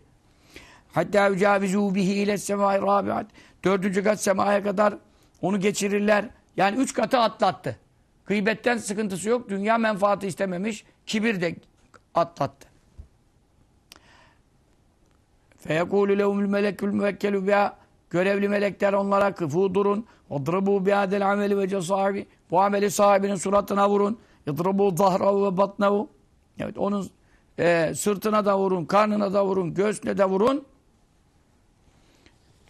Hatta yücavizu bihi ile semai rabiat. Dördüncü kat semaya kadar onu geçirirler. Yani üç katı atlattı. Gıybetten sıkıntısı yok. Dünya menfaati istememiş. Kibir de atlattı. Feyekulü lehumül melekül müvekkelü biha. Görevli melekler onlara kıfı durun. Odrubu bihadel ameli ve cesahibi. Bu ameli sahibinin suratına vurun. Yıdrubu zahravu ve batnavu. Evet onun e, sırtına da vurun, karnına da vurun, göğsüne de vurun.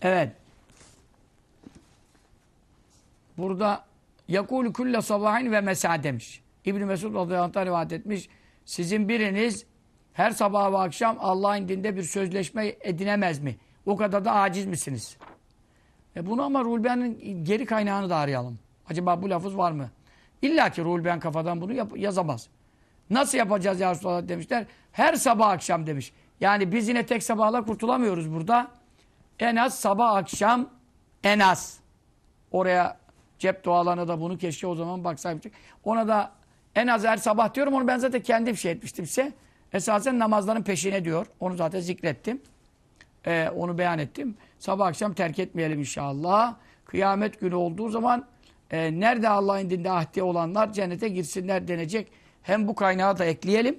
Evet. Burada yakul külle sabahin ve mesa demiş. İbn Mesud radıyallahu anh rivayet etmiş. Sizin biriniz her sabah ve akşam Allah'ın dinde bir sözleşme edinemez mi? O kadar da aciz misiniz? E bunu ama Rulben'in geri kaynağını da arayalım. Acaba bu lafız var mı? İlla ki Rulben kafadan bunu yap yazamaz. Nasıl yapacağız ya Resulallah demişler. Her sabah akşam demiş. Yani biz yine tek sabahla kurtulamıyoruz burada. En az sabah akşam en az. Oraya cep dualarına da bunu keşke o zaman baksaydık. Ona da en az her sabah diyorum. Onu ben zaten kendim şey etmiştim size. Esasen namazların peşine diyor. Onu zaten zikrettim. Ee, onu beyan ettim. Sabah akşam terk etmeyelim inşallah. Kıyamet günü olduğu zaman e, nerede Allah'ın dinde ahdi olanlar cennete girsinler denecek. Hem bu kaynağı da ekleyelim.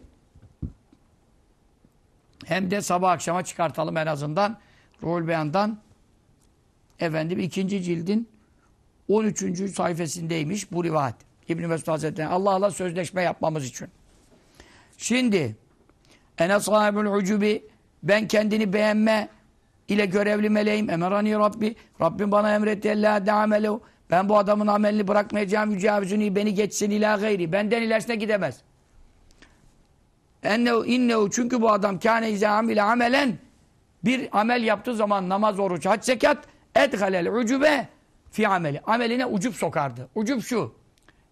Hem de sabah akşama çıkartalım en azından. Ruhul Beyan'dan efendim ikinci cildin 13. sayfasındaymış bu rivayet. İbn-i Mesud Hazretleri Allah'la sözleşme yapmamız için. Şimdi ene sahibül ucubi ben kendini beğenme ile görevli meleğim. Emerani Rabbi. Rabbim bana emretti. Ella de'amelehu. Ben bu adamın amelini bırakmayacağım. Yücavizuni beni geçsin ila gayri. Benden ilerisine gidemez. Ennehu innehu çünkü bu adam kâne izâ amile amelen bir amel yaptığı zaman namaz, oruç, hac, zekat edhalel ucube fi ameli. Ameline ucup sokardı. Ucup şu.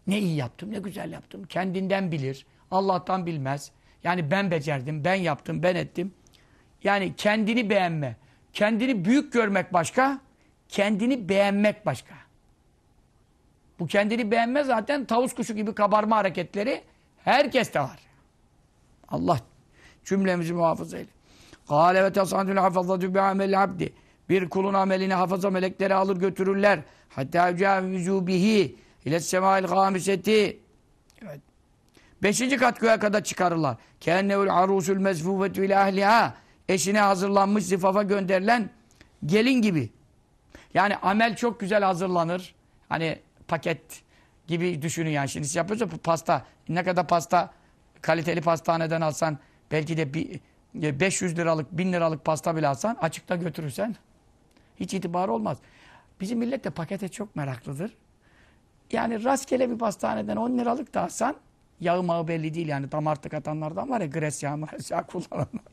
Ne iyi yaptım, ne güzel yaptım. Kendinden bilir. Allah'tan bilmez. Yani ben becerdim, ben yaptım, ben ettim. Yani kendini beğenme. Kendini büyük görmek başka, kendini beğenmek başka. Bu kendini beğenme zaten tavus kuşu gibi kabarma hareketleri herkeste var. Allah cümlemizi muhafaza eyle. Kâle ve tesadül hafazatü bi amel abdi. Bir kulun amelini hafaza melekleri alır götürürler. Hatta yücavizû bihi ile semâil gâmiseti. Beşinci kat göğe kadar çıkarırlar. Kennevül arusül mezfûfetü ile ahliha. Eşine hazırlanmış zifafa gönderilen gelin gibi. Yani amel çok güzel hazırlanır. Hani paket gibi düşünün yani. Şimdi siz yapıyorsa pasta. Ne kadar pasta kaliteli pastaneden alsan belki de bir 500 liralık, 1000 liralık pasta bile alsan açıkta götürürsen hiç itibar olmaz. Bizim millet de pakete çok meraklıdır. Yani rastgele bir pastaneden 10 liralık da alsan yağı mağı belli değil yani damar tıkatanlardan var ya gres yağı, yağı kullananlar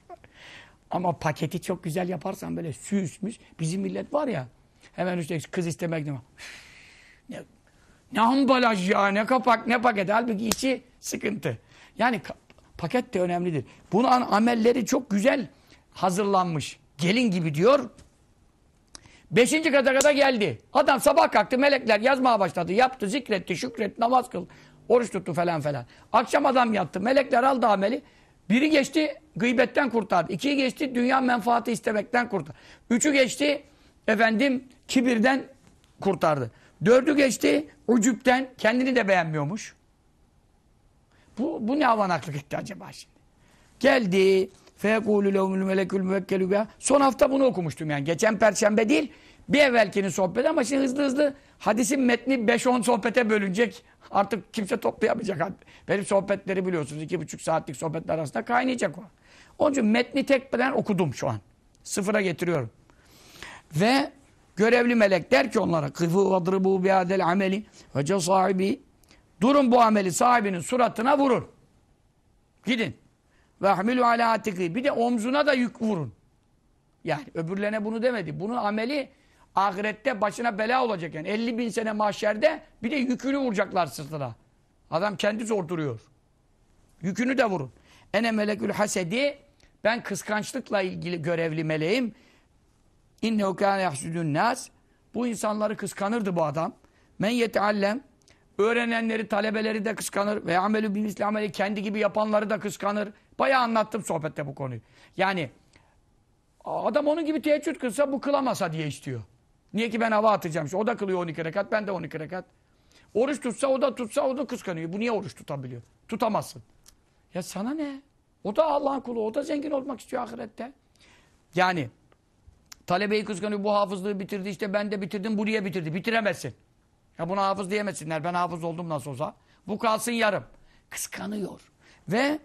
Ama paketi çok güzel yaparsan böyle süsmüş. Bizim millet var ya hemen işte kız istemek değil? Ne, ne ambalaj ya ne kapak ne paket. Halbuki içi sıkıntı. Yani paket de önemlidir. Bunun amelleri çok güzel hazırlanmış. Gelin gibi diyor. Beşinci kata kadar geldi. Adam sabah kalktı melekler yazmaya başladı. Yaptı, zikretti, şükretti, namaz kıldı. Oruç tuttu falan falan. Akşam adam yattı. Melekler aldı ameli. Biri geçti gıybetten kurtardı. İkiyi geçti dünya menfaati istemekten kurtardı. Üçü geçti efendim kibirden kurtardı. Dördü geçti ucupten kendini de beğenmiyormuş. Bu, bu ne avanaklık etti acaba şimdi? Geldi. Fekulü levmül. Son hafta bunu okumuştum yani. Geçen perşembe değil. Bir evvelkinin sohbeti ama şimdi hızlı hızlı hadisin metni 5-10 sohbete bölünecek. Artık kimse toplayamayacak. Benim sohbetleri biliyorsunuz. iki buçuk saatlik sohbetler arasında kaynayacak o. Onun için metni tek ben okudum şu an. Sıfıra getiriyorum. Ve görevli melek der ki onlara kıfı vadrıbu biadel ameli ve sahibi durun bu ameli sahibinin suratına vurun. Gidin. Ve ahmilu ala atiki. Bir de omzuna da yük vurun. Yani öbürlerine bunu demedi. Bunun ameli ahirette başına bela olacak yani. 50 bin sene mahşerde bir de yükünü vuracaklar sırtına. Adam kendi zor duruyor. Yükünü de vurun. Ene melekül hasedi ben kıskançlıkla ilgili görevli meleğim. İnnehu kâne yahsudun nas. Bu insanları kıskanırdı bu adam. Men yeteallem. Öğrenenleri, talebeleri de kıskanır. Ve amelü bin ameli kendi gibi yapanları da kıskanır. Bayağı anlattım sohbette bu konuyu. Yani adam onun gibi teheccüd kılsa bu kılamasa diye istiyor. Niye ki ben hava atacağım? O da kılıyor 12 rekat, ben de 12 rekat. Oruç tutsa, o da tutsa, o da kıskanıyor. Bu niye oruç tutabiliyor? Tutamazsın. Ya sana ne? O da Allah'ın kulu, o da zengin olmak istiyor ahirette. Yani talebeyi kıskanıyor, bu hafızlığı bitirdi, işte ben de bitirdim, bu niye bitirdi? Bitiremezsin. Ya buna hafız diyemesinler, ben hafız oldum nasıl olsa. Bu kalsın yarım. Kıskanıyor. Ve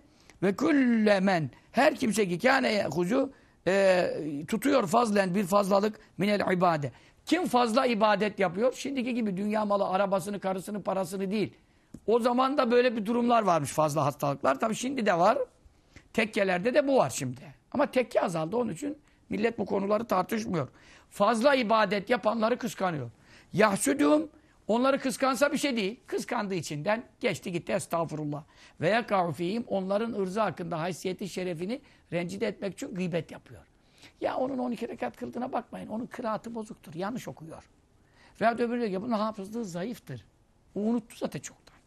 ve küllemen her kimse ki kâne yehuzu e, tutuyor fazlen bir fazlalık minel ibade. Kim fazla ibadet yapıyor? Şimdiki gibi dünya malı, arabasını, karısını, parasını değil. O zaman da böyle bir durumlar varmış fazla hastalıklar. Tabii şimdi de var. Tekkelerde de bu var şimdi. Ama tekke azaldı onun için millet bu konuları tartışmıyor. Fazla ibadet yapanları kıskanıyor. Yahsudum onları kıskansa bir şey değil. Kıskandığı içinden geçti gitti estağfurullah. Ve yakavfihim onların ırzı hakkında haysiyeti şerefini rencide etmek için gıybet yapıyor. Ya onun 12 rekat kıldığına bakmayın. Onun kıraatı bozuktur. Yanlış okuyor. Veya öbürü diyor ki bunun hafızlığı zayıftır. O unuttu zaten çoktan.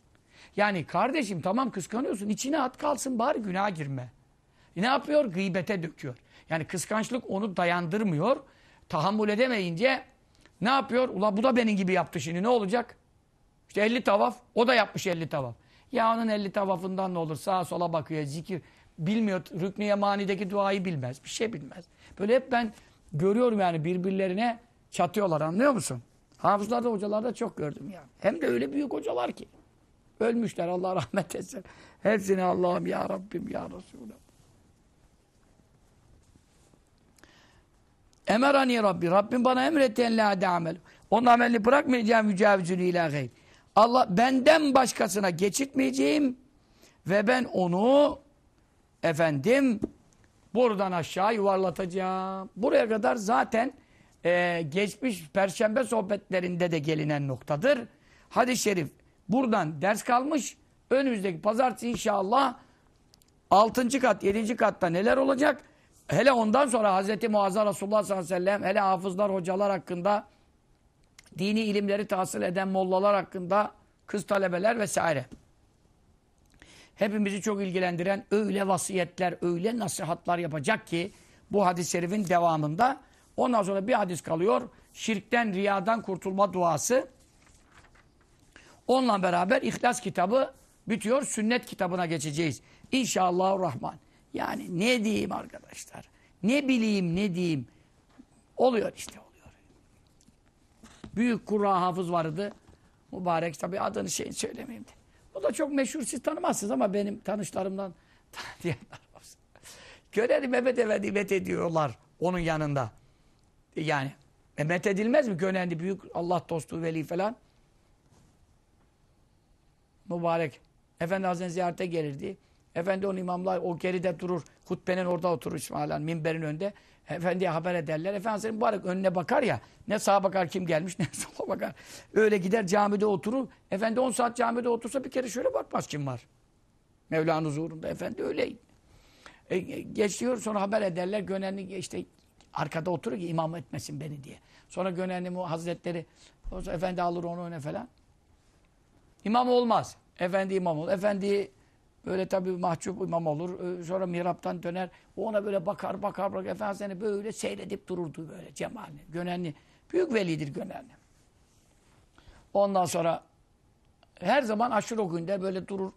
Yani kardeşim tamam kıskanıyorsun. içine at kalsın bari günah girme. E ne yapıyor? Gıybete döküyor. Yani kıskançlık onu dayandırmıyor. Tahammül edemeyince ne yapıyor? Ula bu da benim gibi yaptı şimdi ne olacak? İşte 50 tavaf. O da yapmış 50 tavaf. Ya onun 50 tavafından ne olur? Sağa sola bakıyor. Zikir bilmiyor. Rüknü Yemani'deki duayı bilmez. Bir şey bilmez. Böyle hep ben görüyorum yani birbirlerine çatıyorlar anlıyor musun? Hafızlarda hocalarda çok gördüm ya. Hem de öyle büyük hocalar ki. Ölmüşler Allah rahmet etsin. Hepsini Allah'ım ya Rabbim ya Resulüm. Emerani Rabbi. Rabbim bana emretti en la amel. Onun amelini bırakmayacağım mücavizünü ila gayr. Allah benden başkasına geçitmeyeceğim ve ben onu efendim buradan aşağı yuvarlatacağım. Buraya kadar zaten e, geçmiş perşembe sohbetlerinde de gelinen noktadır. Hadis-i şerif buradan ders kalmış. Önümüzdeki pazartesi inşallah 6. kat 7. katta neler olacak? Hele ondan sonra Hazreti Muazzam Resulullah sallallahu aleyhi ve sellem hele hafızlar, hocalar hakkında dini ilimleri tahsil eden mollalar hakkında kız talebeler vesaire. Hepimizi çok ilgilendiren öyle vasiyetler, öyle nasihatlar yapacak ki bu hadis-i şerifin devamında ondan sonra bir hadis kalıyor. Şirkten, riyadan kurtulma duası. Onunla beraber İhlas kitabı bitiyor. Sünnet kitabına geçeceğiz. İnşallah Rahman. Yani ne diyeyim arkadaşlar? Ne bileyim ne diyeyim? Oluyor işte oluyor. Büyük kura hafız vardı. Mübarek tabi adını şeyin söylemeyeyim de. O da çok meşhur siz tanımazsınız ama benim tanışlarımdan tanıyanlar olsun. Göreli Mehmet Efendi met ediyorlar onun yanında. Yani met edilmez mi? Gönendi büyük Allah dostu veli falan. Mübarek. Efendi Hazretleri ziyarete gelirdi. Efendi onun imamlar o geride durur. Hutbenin orada oturur İsmail minberin önünde. Efendiye haber ederler. Efendimiz mübarek önüne bakar ya. Ne sağa bakar kim gelmiş ne sola bakar. Öyle gider camide oturur. Efendi 10 saat camide otursa bir kere şöyle bakmaz kim var. Mevla'nın huzurunda. Efendi öyle. E, geçiyor sonra haber ederler. Gönenli işte arkada oturur ki imam etmesin beni diye. Sonra Gönenli Hazretleri efendi alır onu öne falan. İmam olmaz. Efendi imam olur. Efendi Böyle tabii mahcup imam olur. Sonra mihraptan döner. O ona böyle bakar bakar bakar. Efendimiz böyle seyredip dururdu böyle cemalini. Gönenli. Büyük velidir Gönenli. Ondan sonra her zaman aşırı okuyun böyle durur.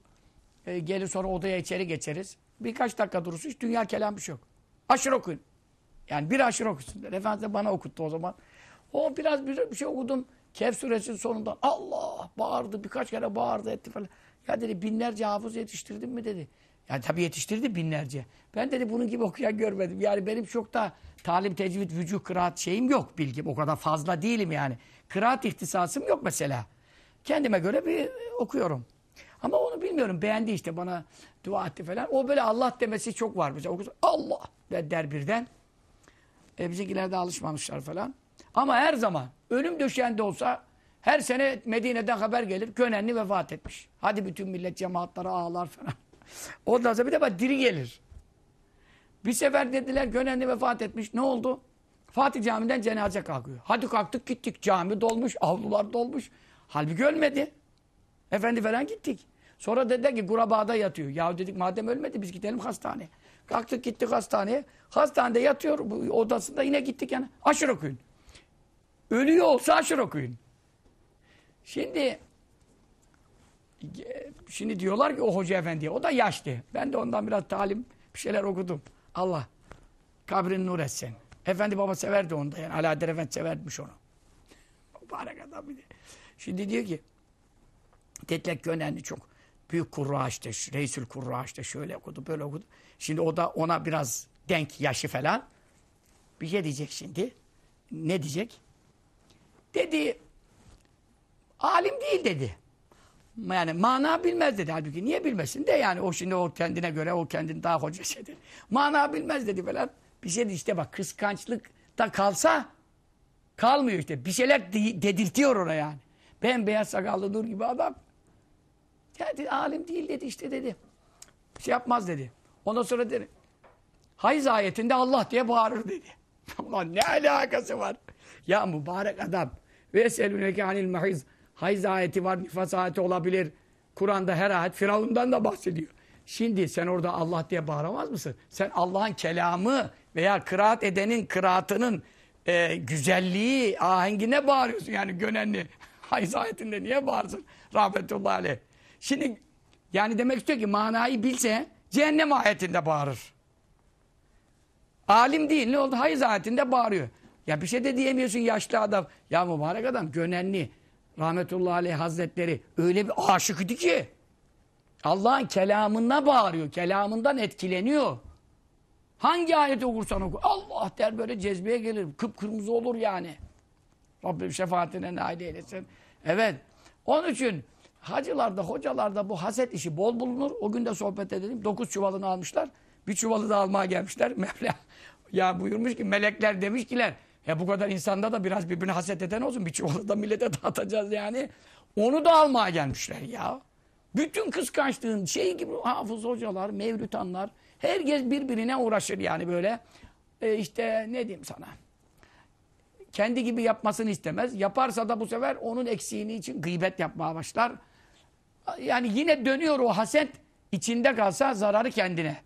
E, gelir sonra odaya içeri geçeriz. Birkaç dakika durursun. Hiç dünya kelam bir şey yok. Aşırı okuyun. Yani bir aşırı okusun der. Efendimiz de bana okuttu o zaman. O biraz bir, bir şey okudum. Kehf suresinin sonundan Allah bağırdı birkaç kere bağırdı etti falan. Ya dedi binlerce hafız yetiştirdin mi dedi. Yani tabii yetiştirdi binlerce. Ben dedi bunun gibi okuyan görmedim. Yani benim çok da talim, tecvid, vücuh, kıraat şeyim yok bilgim. O kadar fazla değilim yani. Kıraat ihtisasım yok mesela. Kendime göre bir okuyorum. Ama onu bilmiyorum. Beğendi işte bana dua etti falan. O böyle Allah demesi çok var. Mesela okursa Allah der birden. E bizimkiler de alışmamışlar falan. Ama her zaman ölüm döşeğinde olsa her sene Medine'den haber gelir. Gönenli vefat etmiş. Hadi bütün millet cemaatlara ağlar falan. Ondan sonra bir de bak diri gelir. Bir sefer dediler Gönenli vefat etmiş. Ne oldu? Fatih Camii'den cenaze kalkıyor. Hadi kalktık gittik. Cami dolmuş, avlular dolmuş. Halbuki ölmedi. Efendi falan gittik. Sonra dediler ki Gurabağ'da yatıyor. Ya dedik madem ölmedi biz gidelim hastaneye. Kalktık gittik hastaneye. Hastanede yatıyor. Odasında yine gittik yani. Aşır okuyun. Ölüyor olsa aşır okuyun. Şimdi şimdi diyorlar ki o hoca efendiye. O da yaşlı. Ben de ondan biraz talim bir şeyler okudum. Allah kabrini nur etsin. Efendi baba severdi onu da yani. Alaeddin Efendi severmiş onu. Mübarek adam bir de. Şimdi diyor ki Detlek önemli çok. Büyük kurra işte, reisül kurra işte şöyle okudu, böyle okudu. Şimdi o da ona biraz denk yaşı falan. Bir şey diyecek şimdi. Ne diyecek? Dedi, alim değil dedi. Yani mana bilmez dedi. Halbuki niye bilmesin de yani o şimdi o kendine göre o kendini daha hoca şeydir. Mana bilmez dedi falan. Bir şey de işte bak kıskançlık da kalsa kalmıyor işte. Bir şeyler de dedirtiyor ona yani. Ben beyaz sakallı dur gibi adam. Ya dedi, alim değil dedi işte dedi. Bir şey yapmaz dedi. Ondan sonra dedi. Hayız ayetinde Allah diye bağırır dedi. Ulan ne alakası var? Ya mübarek adam. Ve eselüneke anil mahiz. Hayız ayeti var, nifas ayeti olabilir. Kur'an'da her ayet Firavun'dan da bahsediyor. Şimdi sen orada Allah diye bağıramaz mısın? Sen Allah'ın kelamı veya kıraat edenin kıraatının e, güzelliği, ahengine bağırıyorsun yani gönenli. Hayız ayetinde niye bağırsın? Rahmetullahi aleyh. Şimdi yani demek istiyor ki manayı bilse cehennem ayetinde bağırır. Alim değil ne oldu? Hayız ayetinde bağırıyor. Ya bir şey de diyemiyorsun yaşlı adam. Ya mübarek adam gönenli. Rahmetullahi aleyh hazretleri öyle bir aşık idi ki. Allah'ın kelamına bağırıyor. Kelamından etkileniyor. Hangi ayeti okursan oku. Allah der böyle cezbeye gelir. Kıpkırmızı olur yani. Rabbim şefaatine nail eylesin. Evet. Onun için hacılarda, hocalarda bu haset işi bol bulunur. O gün de sohbet edelim. Dokuz çuvalını almışlar. Bir çuvalı da almaya gelmişler. Mevla ya buyurmuş ki melekler demiş kiler. Ya bu kadar insanda da biraz birbirine haset eden olsun. Bir çuvalı da millete dağıtacağız yani. Onu da almaya gelmişler ya. Bütün kıskançlığın şey gibi hafız hocalar, mevlütanlar herkes birbirine uğraşır yani böyle. E işte ne diyeyim sana kendi gibi yapmasını istemez. Yaparsa da bu sefer onun eksiğini için gıybet yapmaya başlar. Yani yine dönüyor o haset içinde kalsa zararı kendine.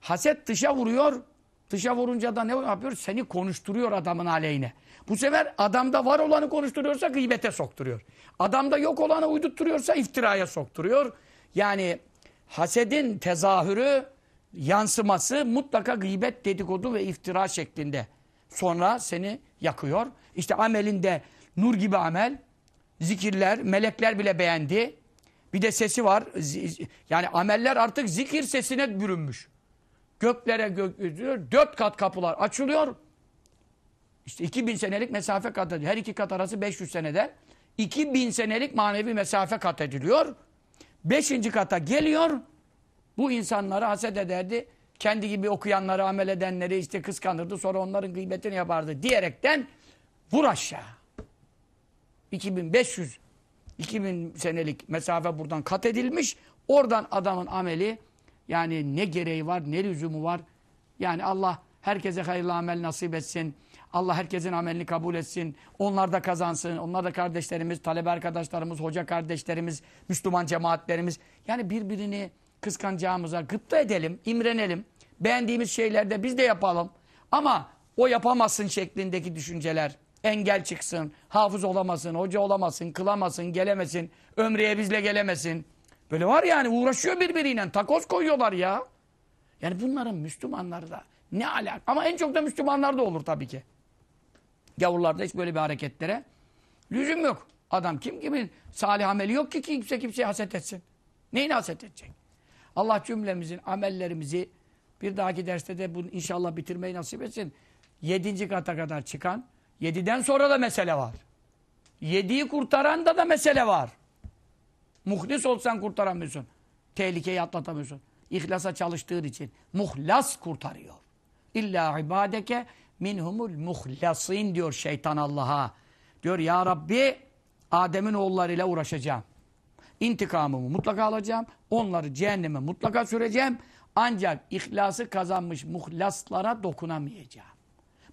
Haset dışa vuruyor. Dışa vurunca da ne yapıyor? Seni konuşturuyor adamın aleyhine. Bu sefer adamda var olanı konuşturuyorsa gıybete sokturuyor. Adamda yok olanı uydurtturuyorsa iftiraya sokturuyor. Yani hasedin tezahürü, yansıması mutlaka gıybet, dedikodu ve iftira şeklinde. Sonra seni yakıyor. İşte amelinde nur gibi amel. Zikirler, melekler bile beğendi. Bir de sesi var. Yani ameller artık zikir sesine bürünmüş. Göklere gökyüzü dört kat kapılar açılıyor. İşte 2000 senelik mesafe kat ediliyor. Her iki kat arası 500 senede. 2000 senelik manevi mesafe kat ediliyor. Beşinci kata geliyor. Bu insanları haset ederdi kendi gibi okuyanları, amel edenleri işte kıskanırdı. Sonra onların gıybetini yapardı diyerekten vur aşağı. 2500 2000 senelik mesafe buradan kat edilmiş. Oradan adamın ameli yani ne gereği var, ne lüzumu var. Yani Allah herkese hayırlı amel nasip etsin. Allah herkesin amelini kabul etsin. Onlar da kazansın. Onlar da kardeşlerimiz, talebe arkadaşlarımız, hoca kardeşlerimiz, Müslüman cemaatlerimiz. Yani birbirini kıskanacağımıza gıpta edelim, imrenelim. Beğendiğimiz şeylerde biz de yapalım. Ama o yapamazsın şeklindeki düşünceler engel çıksın, hafız olamasın, hoca olamasın, kılamasın, gelemesin, ömreye bizle gelemesin. Böyle var yani uğraşıyor birbiriyle, takoz koyuyorlar ya. Yani bunların Müslümanları da ne alak? Ama en çok da Müslümanlar da olur tabii ki. Gavurlarda hiç böyle bir hareketlere Lüzum yok. Adam kim kimin salih ameli yok ki kimse kimseye haset etsin. Neyini haset edecek? Allah cümlemizin amellerimizi bir dahaki derste de bunu inşallah bitirmeyi nasip etsin. Yedinci kata kadar çıkan, yediden sonra da mesele var. Yediyi kurtaran da da mesele var. Muhlis olsan kurtaramıyorsun. Tehlikeyi atlatamıyorsun. İhlasa çalıştığın için. Muhlas kurtarıyor. İlla ibadeke minhumul muhlasin diyor şeytan Allah'a. Diyor ya Rabbi Adem'in oğullarıyla uğraşacağım. İntikamımı mutlaka alacağım. Onları cehenneme mutlaka süreceğim. Ancak ihlası kazanmış muhlaslara dokunamayacağım.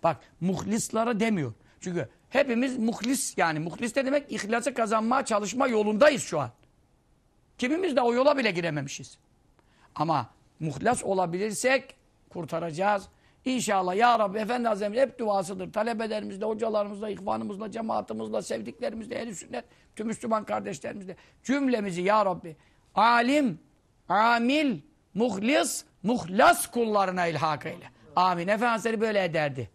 Bak muhlislara demiyor. Çünkü hepimiz muhlis yani muhlis de demek ihlası kazanmaya çalışma yolundayız şu an. Kimimiz de o yola bile girememişiz. Ama muhlas olabilirsek kurtaracağız. İnşallah ya Rabbi Efendi Hazretleri hep duasıdır. Talebelerimizle, hocalarımızla, ihvanımızla, cemaatimizle, sevdiklerimizle, ehl sünnet, tüm Müslüman kardeşlerimizle cümlemizi ya Rabbi alim, amil, muhlis, muhlas kullarına ilhak eyle. Amin. Efendi Hazretleri böyle ederdi.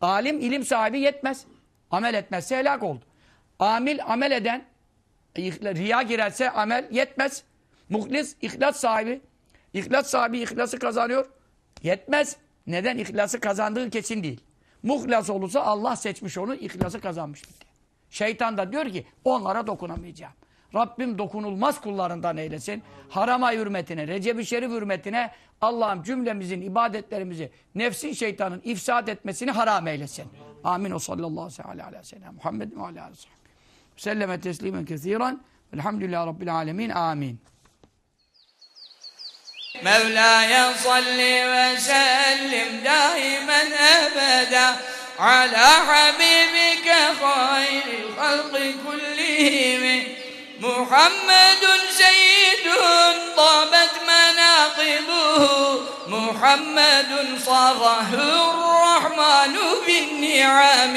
Alim, ilim sahibi yetmez. Amel etmezse helak oldu. Amil, amel eden, riya girerse amel yetmez. Muhlis, ihlas sahibi. İhlas sahibi ihlası kazanıyor. Yetmez. Neden? İhlası kazandığı kesin değil. Muhlas olursa Allah seçmiş onu, ihlası kazanmış bitti. Şeytan da diyor ki onlara dokunamayacağım. Rabbim dokunulmaz kullarından eylesin. Harama hürmetine, Recep-i Şerif hürmetine Allah'ım cümlemizin ibadetlerimizi nefsin şeytanın ifsad etmesini haram eylesin. Amin. O sallallahu aleyhi ve sellem. Muhammed ve aleyhi ve sellem. Selleme teslimen kesiren. Elhamdülillahi Rabbil alemin. Amin. مولاي صل وسلم دائما أبدا على حبيبك خير الخلق كلهم محمد سيد طابت مناقبه محمد صاغه الرحمن بالنعم